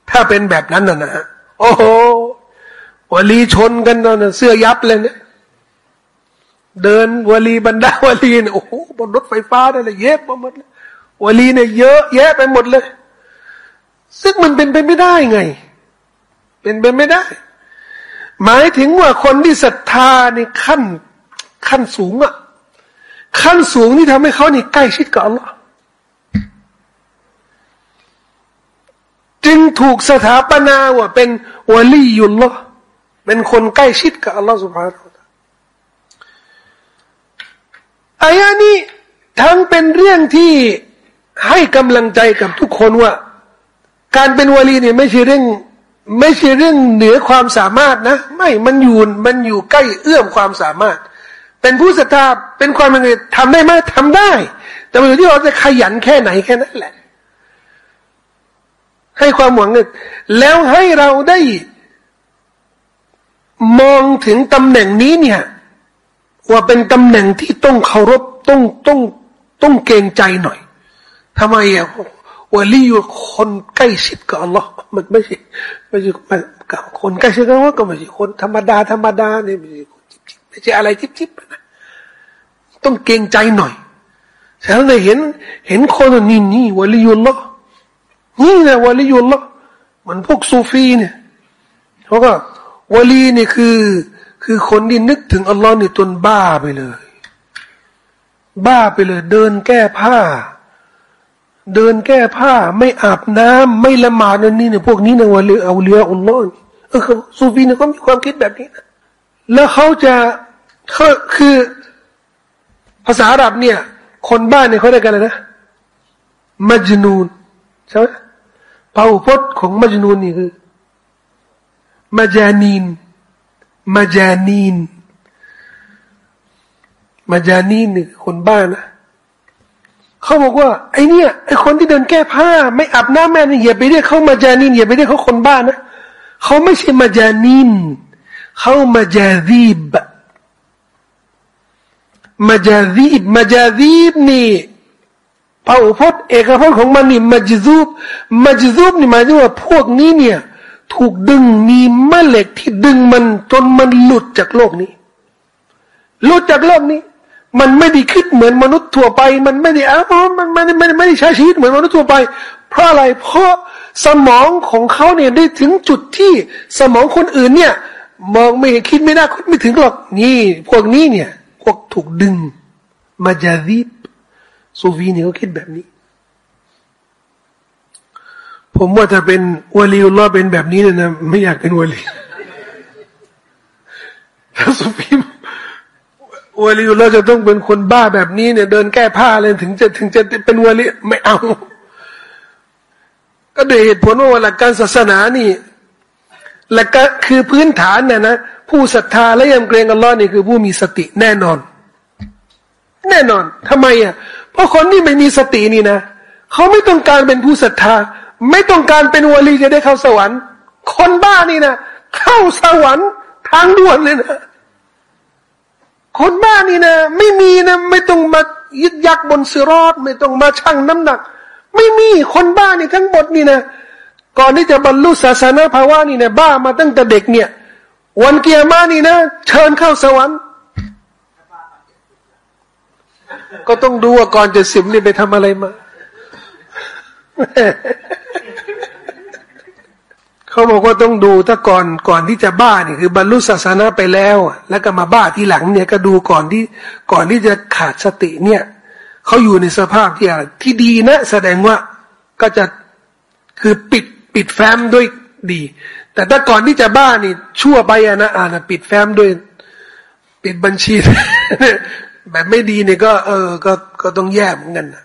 ถ้าเป็นแบบนั้นนะนะโอ้โห วลีชนกันตอนเสื้อยับเลยเนี่ยเดินวลีบรรดาวลีเนี่ยโอ้โหบนรถไฟฟ้าได้เลยเย็บไปหมดเลยวลีเนี่ยเยอะแยะไปหมดเลย ซึ่งมันเป็นไปไม่ได้ไง เป็นไปไม่ได้ หมายถึงว่าคนที่ศรัทธาในขั้น ขั้นสูงอะขั้นสูงที่ทำให้เขานี่ใกล้ชิดกับอัลลอฮ์จึงถูกสถาปนาว่าเป็นวลียุลลอฮ์ เป็นคนใกล้ชิดกับอัลลอฮ์สุบฮานาอายะนี้ทั้งเป็นเรื่องที่ให้กำลังใจกับทุกคนว่า การเป็นวลีเนี่ยไม่ใช่เรื่องไม่ใช่เรื่องเหนือความสามารถนะ ไม่มันอยู่มันอยู่ใกล้เอื้อมความสามารถ เป็นผู้ศรัทธาเป็นความเป็นทำได้ไหมทำได้ แต่มันอยู่ที่เราจะขยันแค่ไหนแค่นั้นแหละ ให้ความหวังเงินแล้วให้เราได้ มองถึงตำแหน่งนี้เนี่ย ว่าเป็นตำแหน่งที่ต้องเคารพต้องต้องต้องเกรงใจหน่อยทำไมอะวลีอยู่คนใกล้ชิดกับอัลลอฮ์มันไม่ใช่ไม่ใช่คนใกล้ชิดกับอัลลอฮ์ก็ไม่ใช่คนธรรมดาธรรมดาเนี่ยไม่ใช่ไม่ใช่อะไรจิบจิบนะต้องเกรงใจหน่อยฉะนั้นเลยเห็น เห็นคนนี่นี่วลียุลลอนี่นะวลียุลลอฮ์มันพวกซูฟีเนี่ยเขาก็ วลีนี่คือ คือคนที่นึกถึงอัลลอฮ์นี่จนบ้าไปเลย บ้าไปเลย เดินแก้ผ้า เดินแก้ผ้า ไม่อาบน้ำไม่ละหมาดนั่นนี่เนี่ยพวกนี้นะวลีเอาเลียอัลลอฮ์เออซูฟีเนี่ยเขามีความคิดแบบนี้นะแล้วเขาจะเขาคือภาษาอาหรับเนี่ย คนบ้านเนี่ยเขาเรียกกันเลยนะมัจนูนใช่ไหมเผ่าพจน์ของมัจนูนนี่คือ มาจานีนมาจานีนมาจานีนนี่คนบ้านนะเขาบอกว่าไอเนี่ยไอคนที่เดินแก้ผ้า ไม่อาบน้ำแม่นี่อย่าไปเรียกเขามาจานีนอย่าไปเรียกเขาคนบ้านนะเขาไม่ใช่มาจานีนเขามาจาดีบมาจาดีบมาจาดีบนี่เผ่าพจน์เอกพจน์ของมันนี่มัจจูบมัจจูบนี่หมายถึงว่าพวกนี้เนี่ย ถูกดึงมีแม่เหล็กที่ดึงมันจนมันหลุดจากโลกนี้ หลุดจากโลกนี้ มันไม่ได้คิดเหมือนมนุษย์ทั่วไป มันไม่ได้อ้าวมันไม่ได้ไม่ได้ไม่ได้ใช้ชีวิตเหมือนมนุษย์ทั่วไป เพราะอะไรเพราะสมองของเขาเนี่ยได้ถึงจุดที่สมองคนอื่นเนี่ย มองไม่เห็นคิดไม่ได้คิดไม่ถึงหรอกนี่ พวกนี้เนี่ย พวกถูกดึงมาจารีบซูฟีเนี่ยเขาคิดแบบนี้ ผมว่าถ้าเป็นวลีอุลลอฮ์เป็นแบบนี้เลยนะไม่อยากเป็นวลีถ้าสุฟีมวลีอุลลอฮ์จะต้องเป็นคนบ้าแบบนี้เนี่ย เดินแก้ผ้าเลยถึงจะถึงจะเป็นวลีไม่เอา ก็โดยเหตุผลว่าหลักการศาสนานี่หลักการคือพื้นฐานเนี่ยนะผู้ศรัทธาและยำเกรงอัลลอฮ์นี่คือผู้มีสติแน่นอน แน่นอนทำไมอะ เพราะคนที่ไม่มีสตินี่นะเขาไม่ต้องการเป็นผู้ศรัทธา ไม่ต้องการเป็นวลีจะได้เข้าสวรรค์ คนบ้านี่นะเข้าสวรรค์ทางด่วนเลยนะคนบ้านี่นะไม่มีนะไม่ต้องมายึดยักบนสิรอดไม่ต้องมาชั่งน้ำหนัก ไม่มีคนบ้านี่ทั้งหมดนี่นะก่อนที่จะบรรลุศาสนาภาวะนี่นะบ้ามาตั้งแต่เด็กเนี่ย วันเกียร์มานี่นะเชิญเข้าสวรรค์ ก็ต้องดูว่าก่อนจะสิบนี่ไปทำอะไรมา เขาบอกว่าต้องดูถ้าก่อนก่อนที่จะบ้าเนี่ยคือบรรลุศาสนาไปแล้ว แล้วก็มาบ้าทีหลังเนี่ยก็ดูก่อนที่ก่อนที่จะขาดสติเนี่ยเขาอยู่ในสภาพที่อะไรที่ดีนะ แสดงว่าก็จะคือปิดปิดแฟ้มด้วยดี แต่ถ้าก่อนที่จะบ้านี่ชั่วไปอะนะอ่านะปิดแฟ้มด้วย ปิดบัญชี แบบไม่ดีเนี่ยก็ เออ ก็ก็ต้องแย่เหมือนกันนะ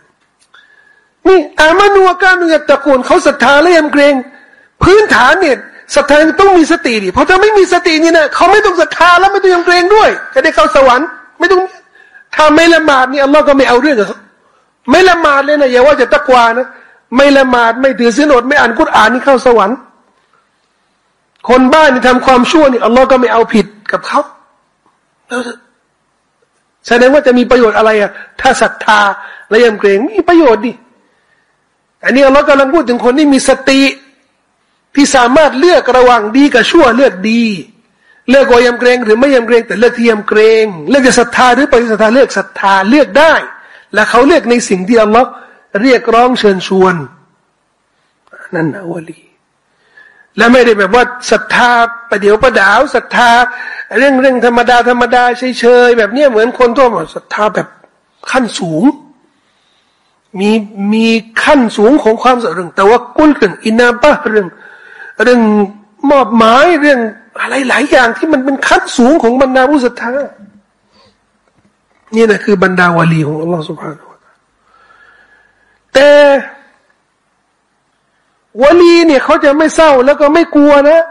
นี่อามานัวกานุยตะกูลเขาศรัทธาและยำเกรง พื้นฐานเนี่ยศรัทธาต้องมีสติดิเพราะถ้าไม่มีสตินี่นะเขาไม่ต้องศรัทธาแล้วไม่ต้องยำเกรงด้วย จะได้เข้าสวรรค์ไม่ต้องถ้าไม่ละหมาดนี่อัลลอฮ์ก็ไม่เอาเรื่องกับเขาไม่ละหมาดเลยนะอย่าว่าจะตะกวานะไม่ละหมาดไม่ถือศีลอดไม่อ่านกุรอานนี่เข้าสวรรค์ คนบ้านนี่ทำความชั่วนี่อัลลอฮ์ก็ไม่เอาผิดกับเขาแล้วแสดงว่าจะมีประโยชน์อะไรอะถ้าศรัทธาและยำเกรงมีประโยชน์ดิอันนี้เรากำลังพูดถึงคนที่มีสติ ที่สามารถเลือกระหว่างดีกับชั่วเลือกดี เลือกว่ายำเกรงหรือไม่ยำเกรงแต่เลือกที่ยำเกรง เลือกจะศรัทธาหรือปฏิศรัทธาเลือกศรัทธาเลือกได้ และเขาเลือกในสิ่งที่อัลลอฮ์เรียกร้องเชิญชวน นั่นนะวลีและไม่ได้แบบว่าศรัทธาประเดี๋ยวประดาวศรัทธา เรื่องเรื่องธรรมดาธรรมดาเฉยๆแบบเนี้ยเหมือนคนทั่วไปศรัทธาแบบขั้นสูง มีมีขั้นสูงของความสัเรื่องแต่ว่ากุลเรื่องอินาบะเรื่อง เรื่องมอบหมายเรื่องอะไรหลายอย่างที่มันเป็นขั้นสูงของบรรดาผู้ศรัทธานี่นะคือบรรดาวลีของอัลลอฮฺสุบฮานาอัลแต่วลีเนี่ยเขาจะไม่เศร้าแล้วก็ไม่กลัวนะ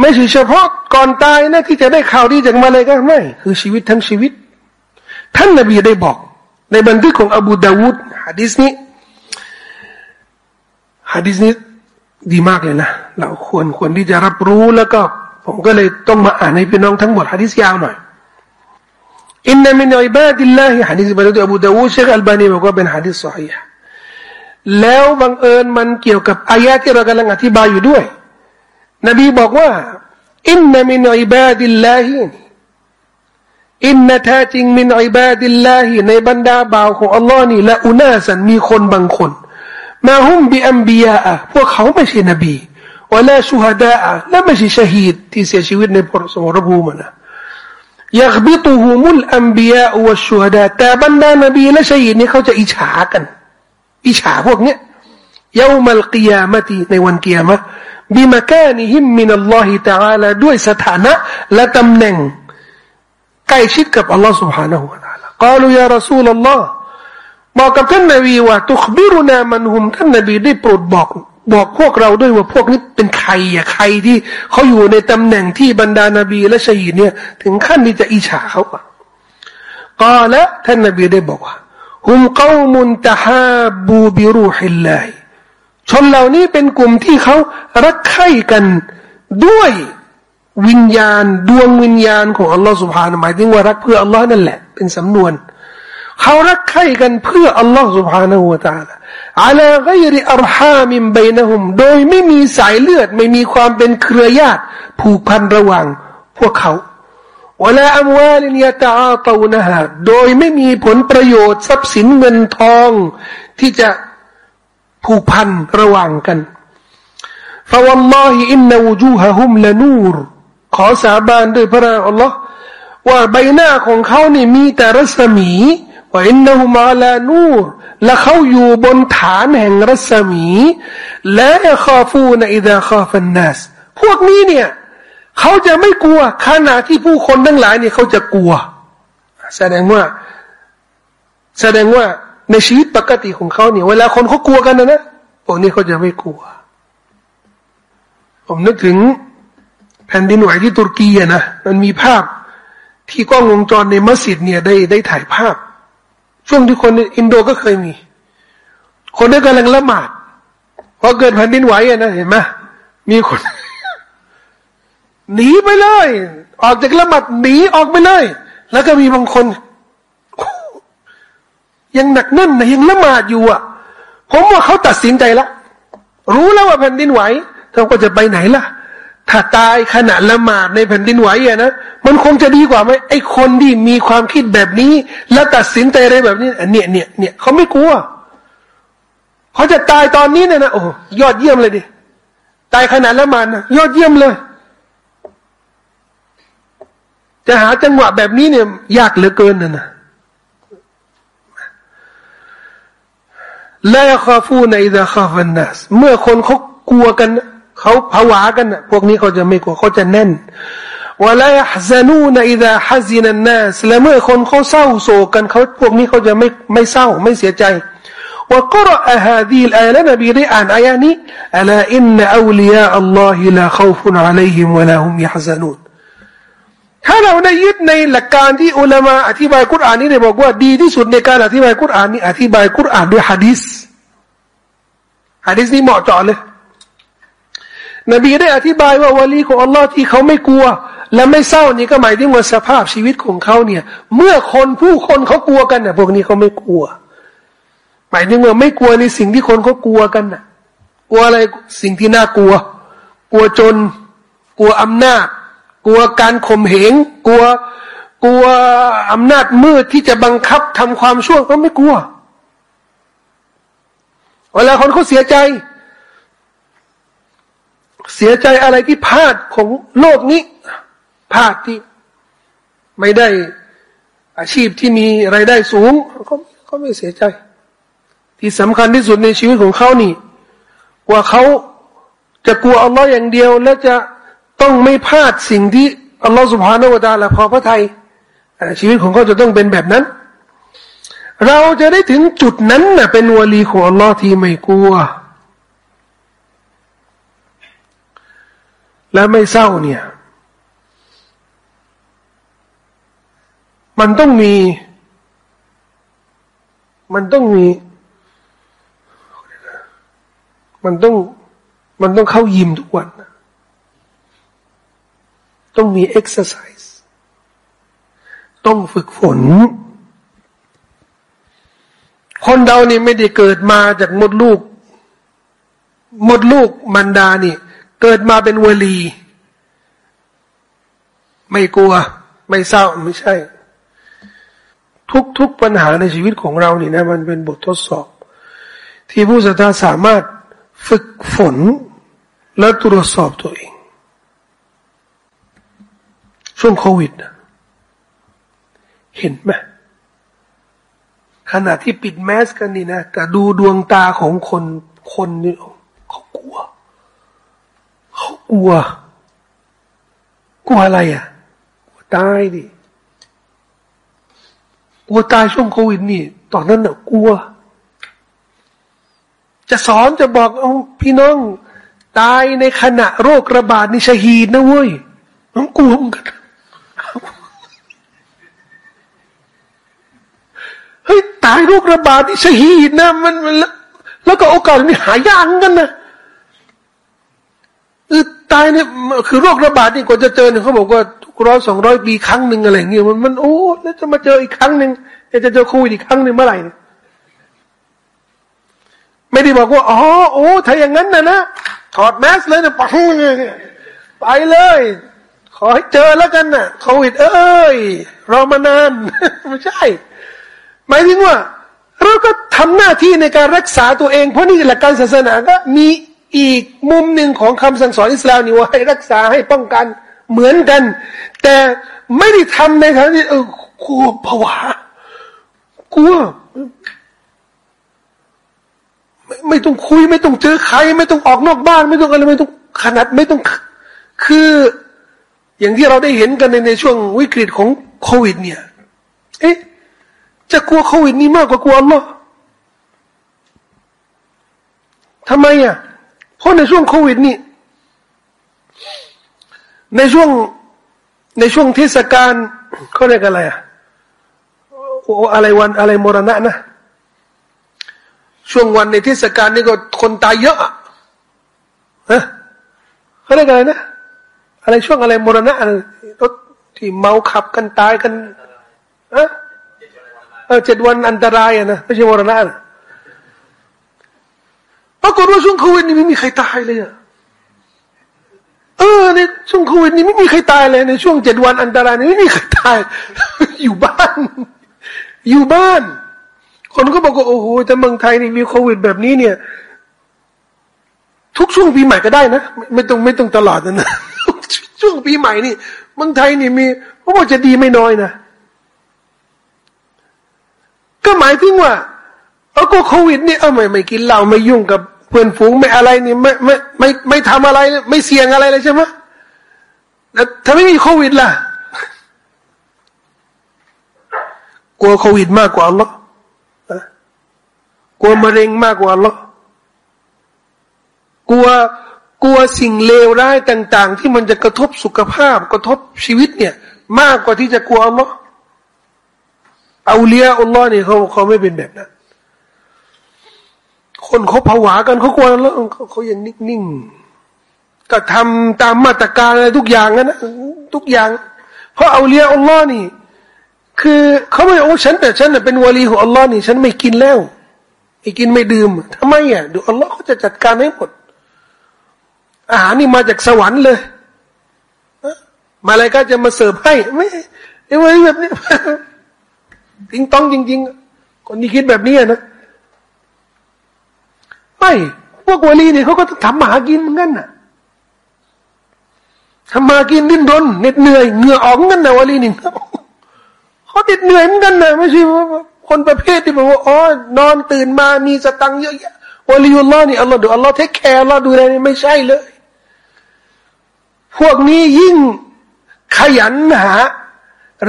ไม่ใช่เฉพาะก่อนตายนะ ที่จะได้ข่าวดีจากมาเลยก็ไม่ คือชีวิตทั้งชีวิต ท่านนบีได้บอก ในบันทึกของอบูดาวูดฮะดิษนี้ฮะดิษนี้ ดีมากเลยนะ เราควรควรที่จะรับรู้แล้วก็ ผมก็เลยต้องมาอ่านให้พี่น้องทั้งหมดฮะดิษยาวหน่อยإن من عباد اللهฮะดีษบรรดาอบูดาวูเชคอัลบานีบอกว่าเป็นฮะดีษเศาะฮีห์แล้วบังเอิญมันเกี่ยวกับอายะที่เรากำลังอธิบายอยู่ด้วย นบีบอกว่าإن من عباد الله إنแท้จริงمن عباد اللهในบรรดาบ่าวของอัลลอฮ์นี่لأناساมีคนบางคน มาฮุมบิอัมบียาพวกเขาไม่ใช่นบีวะลาชูฮดาและไม่ใช่ชฮีดที่เสียชีวิตในสมรภูมินะยักบิตุฮุมุลอัมบียาอุชูฮดาแต่บรรดานบีและชฮีดนี่เขาจะอิจฉากัน อิจฉาพวกเนี้ยยามัลกิยามตีในวันกิยามะบิมกานิฮิมมินัลลอฮิตะอาลาด้วยสถานะและตำแหน่งใกล้ชิดกับอัลลอฮ์ سبحانه และ تعالى กล่าวอย่าร رسول ลลอฮ์ บอกกับท่านนบีว่าตุขบิรุนามันหุมท่านนบีได้โปรดบอก บอกพวกเราด้วยว่าพวกนี้เป็นใครอะใครที่เขาอยู่ในตำแหน่งที่บรรดานาบีและชีเนี่ย ถึงขั้นที่จะอิจฉาเขาอะกล่าวท่านนบีได้บอกว่าฮุมกอมุนตะฮาบูบิรูฮิลลาชนเหล่านี้เป็นกลุ่มที่เขารักใคร่กันด้วยวิญญาณดวงวิญญาณของอัลลอฮ์สุบฮานหมายถึงว่ารักเพื่ออัลลอฮ์นั่นแหละ เป็นสำนวน เขารักใคร่กันเพื่ออัลลอฮ์สุบฮานาหัวตาละอาลาไกริอัลฮามิมเบนหุม โดยไม่มีสายเลือด ไม่มีความเป็นเครือญาติผูกพันระหว่างพวกเขาวลาอัมวาลินยาตาตานะฮะโดยไม่มีผลประโยชน์ทรัพย์สินเงินทอง ที่จะผูกพันระหว่างกันฟาวัลลอฮิอินนวูจูฮะฮุมละนูร ขอสาบานด้วยพระอัลลอฮ์ว่าใบหน้าของเขานี่มีแต่รัศมี อินนุมาลานูรและเขาอยู่บนฐานแห่งรัศมี และขอฟูนอิดาขอฟันนัสพวกนี้เนี่ยเขาจะไม่กลัวขณะที่ผู้คนทั้งหลายเนี่ยเขาจะกลัว แสดงว่า แสดงว่าในชีวิตปกติของเขาเนี่ย เวลาคนเขากลัวกันนะนะพวกนี้เขาจะไม่กลัว ผมนึกถึงแผ่นดินไหวที่ตุรกีนะมันมีภาพที่กล้องวงจรในมัสยิดเนี่ยได้ได้ถ่ายภาพ ช่วงที่คนอินโดก็เคยมี คนได้กำลังละหมาดพอเกิดแผ่นดินไหวอะนะเห็นไหมมีคนหนีไปเลย ออกจากละหมาดหนีออกไปเลย แล้วก็มีบางคน ยังหนักแน่นนะยังละหมาดอยู่อะ ผมว่าเขาตัดสินใจละรู้แล้วว่าแผ่นดินไหวเขาก็จะไปไหนล่ะ ถ้าตายขณะละหมาดในแผ่นดินไหวอะนะมันคงจะดีกว่าไหมไอ้คนที่มีความคิดแบบนี้ แล้วตัดสินใจอะไรแบบนี้เนี่ยเนี่ยเนี่ยเขาไม่กลัวเขาจะตายตอนนี้เนี่ยนะโอ้ยอดเยี่ยมเลยดิตายขณะละหมาดนะยอดเยี่ยมเลย จะหาจังหวะแบบนี้เนี่ย ยากเหลือเกินนะนะและคาฟูในอิดะคาฟันนัสเมื่อคนเขากลัวกัน เขาผวากันนะพวกนี้เขาจะไม่กลัวเขาจะแน่นวลายฮซานูนอิดะฮัซินันนัสและเมื่อคนเขาเศร้าโศกกันเขาพวกนี้เขาจะไม่ไม่เศร้าไม่เสียใจว่าก็รอฮาดีลอายและนบีได้อ่านอายะนี้อัลอินนอัลลียาอัลลอฮิลาขาวฟุนอะลัยฮิมวะลาฮุมยะฮซานูนถ้าเราได้ยึดในหลักการที่อุลามะอธิบายกุรอานนี้ได้บอกว่าดีที่สุดในการอธิบายกุรอานนี้อธิบายกุรอานด้วยฮะดิษฮะดิษนี้เหมาะเจาะเลย นบีได้อธิบายว่าวลีของอัลลอฮ์ที่เขาไม่กลัว และไม่เศร้านี่ก็หมายถึงว่าสภาพชีวิตของเขาเนี่ย เมื่อคนผู้คนเขากลัวกันเนี่ยพวกนี้เขาไม่กลัว หมายถึงว่าไม่กลัวในสิ่งที่คนเขากลัวกันน่ะกลัวอะไรสิ่งที่น่ากลัว กลัวจน กลัวอำนาจ กลัวการข่มเหงกลัว กลัวอำนาจมืดที่จะบังคับทำความชั่วก็ไม่กลัวเวลาคนเขาเสียใจ เสียใจอะไรที่พลาดของโลกนี้พลาดที่ ไม่ได้อาชีพที่มีไรายได้สูงเขาเขาไม่เสียใจ ที่สำคัญที่สุดในชีวิตของเขานี่ ว่าเขาจะกลัวอัลลอฮ์อย่างเดียว และจะต้องไม่พลาดสิ่งที่อัลลอฮ์สุบฮานาวะตาละพอพระทัยชีวิตของเขาจะต้องเป็นแบบนั้น เราจะได้ถึงจุดนั้นนะเป็นวลีของอัลลอฮ์ที่ไม่กลัว และไม่เศร้าเนี่ย มันต้องมี มันต้องมี มันต้อง มันต้องเข้ายิมทุกวัน ต้องมีเอ็กซ์ไซส์ต้องฝึกฝน คนเรานี่ไม่ได้เกิดมาจากมดลูก มดลูกมันดานี่ เกิดมาเป็นวลี ไม่กลัว ไม่เศร้าไม่ใช่ ทุกๆปัญหาในชีวิตของเรานี่นะ มันเป็นบททดสอบ ที่ผู้ศรัทธาสามารถฝึกฝนและตรวจสอบตัวเอง ช่วงโควิดนะเห็นไหมขณะที่ปิดแมสกันนี่นะแต่ดูดวงตาของคนคนนี่เขากลัว เขากลัว กลัวอะไรอะกลัวตายดิกลัวตายช่วงโควิดนี่ ตอนนั้นน่ะกลัว จะสอนจะบอกเอาพี่น้อง ตายในขณะโรคระบาดนี่ชหีดนะเว้ยน้องกลัวมกันเฮ้ยตายโรคระบาดนี่ชหีดนะมันมันแล้วก็โอกาสนี่หายากกันนะ ตายเนี่ยคือโรคระบาดนี่กว่าจะเจอเนี่ยเขาบอกว่าทุกร้อยสองร้อยปีครั้งหนึ่งอะไรเงี้ยมันมันโอ้แล้วจะมาเจออีกครั้งหนึ่งจะเจอโควิดอีกครั้งหนึ่งเมื่อไหร่เนี่ยไม่ได้บอกว่าอ๋อโอ้ถ้าอย่างนั้นนะนะถอดแมสเลยนะปังเลยไปเลย ขอให้เจอแล้วกันนะโควิด เอ้ยรอมานานไม่ใช่ หมายถึงว่า เราก็ทำหน้าที่ในการรักษาตัวเอง เพราะนี่หลักการศาสนาก็มี อีกมุมหนึ่งของคำสั่งสอนอิสลามนี่ว่าให้รักษาให้ป้องกันเหมือนกัน แต่ไม่ได้ทำในทางที่เออกลัวผวากลัวไม่ไม่ต้องคุย ไม่ต้องเจอใคร ไม่ต้องออกนอกบ้าน ไม่ต้องอะไรไม่ต้องขนาดไม่ต้อง คืออย่างที่เราได้เห็นกันในในช่วงวิกฤตของโควิด เนี่ย เอ๊ะจะกลัวโควิดนี้มากกว่ากลัวอัลลอฮ์ทำไมอะ เพราะในช่วงโควิดนี่ ในช่วงในช่วงเทศกาลเขาเรียกอะไรอะโอ้อะไรวันอะไรมรณะนะ ช่วงวันในเทศกาลนี่ก็คนตายเยอะอะฮะเขาเรียกอะไรนะ อะไรช่วงอะไรมรณะรถที่เมาขับกันตายกันอะเออเจ็ดวันอันตรายอะนะไม่ใช่มรณะนะ ปรากฏว่าช่วงโควิดนี่ไม่มีใครตายเลยอะเออในช่วงโควิดนี่ไม่มีใครตายเลยในช่วงเจ็ดวันอันตรายนี่ไม่มีใครตาย อยู่บ้าน อยู่บ้าน คนก็บอกว่าโอ้โหแต่เมืองไทยนี่มีโควิดแบบนี้เนี่ย ทุกช่วงปีใหม่ก็ได้นะไม่ต้องไม่ต้องตลอดนะนะช่วงปีใหม่นี่เมืองไทยนี่มีเพราะว่าจะดีไม่น้อยนะก็หมายถึงว่า เอาก็โควิดนี่เอาไม่ไม่กินเหล้าไม่ยุ่งกับเพื่อนฝูงไม่อะไรนี่ไม่ไม่ไม่ไม่ทำอะไร ไม่เสี่ยงอะไรเลยใช่ไหมแล้วถ้าไม่มีโควิดล่ะ กลัวโควิดมากกว่าอัลลอกลัวมะเร็งมากกว่าอัลลอกลัวกลัวสิ่งเลวร้ายต่าง ๆ ที่มันจะกระทบสุขภาพ กระทบชีวิตเนี่ย มากกว่าที่จะกลัวอัลลอฮ์เอาเลียอัลลอฮ์นี่เขาเขาไม่เป็นแบบนั้น คนเขาผวากันเขากลัวแล้วเขาเขายังนิ่งๆก็ทำตามมาตรการอะไรทุกอย่างนะ ทุกอย่าง เพราะเอาเลียอัลลอฮ์นี่ คือเขาไม่โอ้ฉันแต่ฉันเป็นวลีของอัลลอฮ์นี่ ฉันไม่กินแล้วไม่กินไม่ดื่มทำไมอะดูอัลลอฮ์เขาจะจัดการให้หมดอาหารนี่มาจากสวรรค์เลยมาอะไรก็จะมาเสิร์ฟให้ไม่ไม่แบบนี้ติงต้องจริง ๆ คนที่คิดแบบนี้นะ ไม่พวกวลีนี่เขาก็ทำมาหากินเหมือนกันน่ะทำมากินดิ้นรนเหน็ดเหนื่อยเหงื่อออกกันนะวลีนี่เขาเหน็ดเหนื่อยเหมือนกันนะไม่ใช่คนประเภทที่บอกว่าอ๋อนอนตื่นมามีสตังเยอะแยะวลีอุลลอฮ์นี่อัลลอฮ์ดูอัลลอฮ์ take care อัลลอฮ์ดูแลนี่ไม่ใช่เลย พวกนี้ยิ่งขยันหา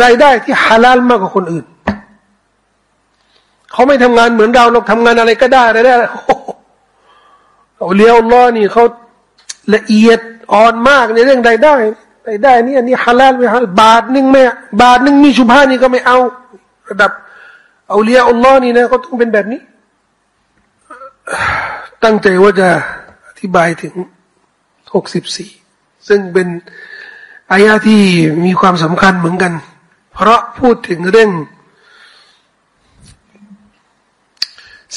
รายได้ที่ฮาลาลมากกว่าคนอื่น เขาไม่ทำงานเหมือนเราเราทำงานอะไรก็ได้อะไรได้ เอาลิยาอุลลอฮ์นี่เขาละเอียดอ่อนมากในเรื่องใดได้ใดได้นี่อันนี้ฮาลาลไม่ฮาลบาทหนึ่งไม่บาทหนึ่งมีชุบฮะฮ์นี่ก็ไม่เอาระดับเอาเลี้ยอัลลอฮ์นี่นะก็ต้องเป็นแบบนี้ ตั้งใจว่าจะอธิบายถึงหกสิบสี่ซึ่งเป็นอายะที่มีความสำคัญเหมือนกัน เพราะพูดถึงเรื่อง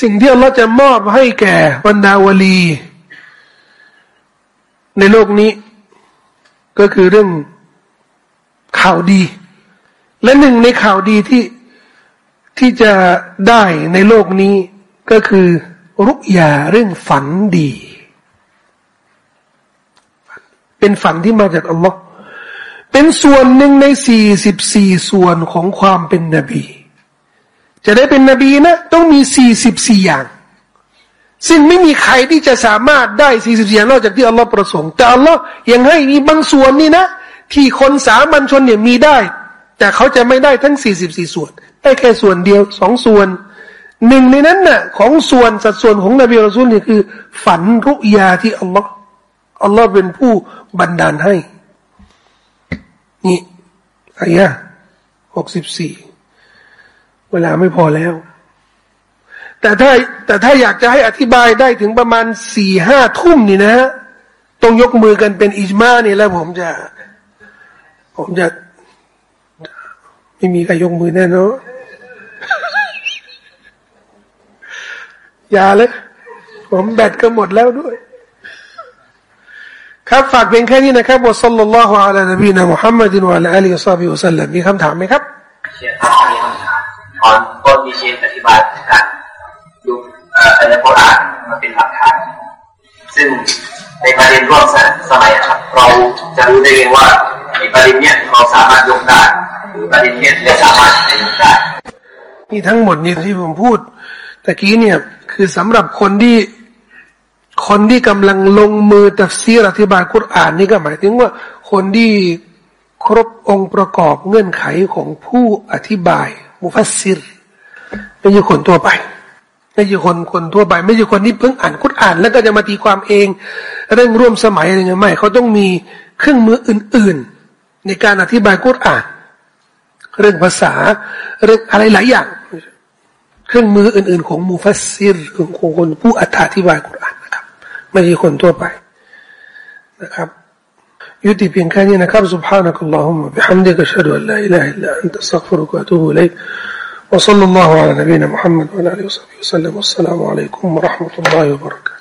สิ่งที่อัลลอฮ์จะมอบให้แก่บรรดาวลี ในโลกนี้ ก็คือเรื่องข่าวดี และหนึ่งในข่าวดีที่ที่จะได้ในโลกนี้ ก็คือรุกยาเรื่องฝันดี เป็นฝันที่มาจากอัลลอฮ์เป็นส่วนหนึ่งในสี่สิบสี่ส่วนของความเป็นนบี จะได้เป็นนบีนะ ต้องมีสี่สิบสี่อย่าง ซึ่งไม่มีใครที่จะสามารถได้สี่สิบสี่อย่างนอกจากที่อัลลอฮ์ประสงค์ แต่อัลลอฮ์ยังให้มีบางส่วนนี่นะ ที่คนสามัญชนเนี่ยมีได้ แต่เขาจะไม่ได้ทั้งสี่สิบสี่ส่วน ได้แค่ส่วนเดียวสองส่วนหนึ่งในนั้นน่ะของส่วนสัดส่วนของนบีอัลลอฮ์นี่คือ ฝันรุยาที่อัลลอฮ์อัลลอฮ์เป็นผู้บันดาลให้ นี่อายะหกสิบสี่ เวลาไม่พอแล้ว แต่ถ้าแต่ถ้าอยากจะให้อธิบายได้ถึงประมาณสี่ห้าทุ่มนี่นะฮะต้องยกมือกันเป็นอิจมาเนี่ยแล้วผมจะ ผมจะ ไม่มีใครยกมือแน่นอนอย่าเลย ผมแบตก็หมดแล้วด้วย ครับฝากเพียงแค่นี้นะครับวะซัลลัลลอฮุอะลัยนบีนะมุฮัมมัดวะอะลัยฮิวะซัลลัมวะสัลลัมมีคำถามไหมครับ ตอนต้นมีเชียร์อธิบายการดูเอ่อในโบราณมันเป็นหลักฐานซึ่งในประเด็นร่วมสมัยครับ เราจะรู้ได้เองว่าในประเด็นเนี้ยเราสามารถยกได้หรือประเด็นเนี้ยไม่สามารถยกได้นี่ทั้งหมดนี่ที่ผมพูดตะกี้เนี่ยคือสำหรับคนที่คนที่กำลังลงมือตัฟซีรอธิบายคุรานนี่ก็หมายถึงว่าคนที่ครบองค์ประกอบเงื่อนไขของผู้อธิบาย มุฟัสซิรไม่ใช่คนทั่วไปไม่ใช่คนคนทั่วไป ไม่ใช่คนที่เพิ่งอ่านคุราน แล้วก็จะมาตีความเอง เรื่องร่วมสมัยอะไรเงี้ยไม่เขาต้องมีเครื่องมืออื่น ๆ ในการอธิบายคุราน เรื่องภาษาเรื่องอะไรหลายอย่าง เครื่องมืออื่น ๆ ของมุฟัสซิรของคนผู้อธิบายคุรานนะครับ ไม่ใช่คนทั่วไปนะครับ يدي بإمكاننا كاب سبحانك اللهم بحمدك أشهد أن لا إله إلا أنت أستغفرك وأتوب إليك وصلى الله على نبينا محمد وعلى آله وصحبه وسلم والسلام عليكم ورحمة الله وبركاته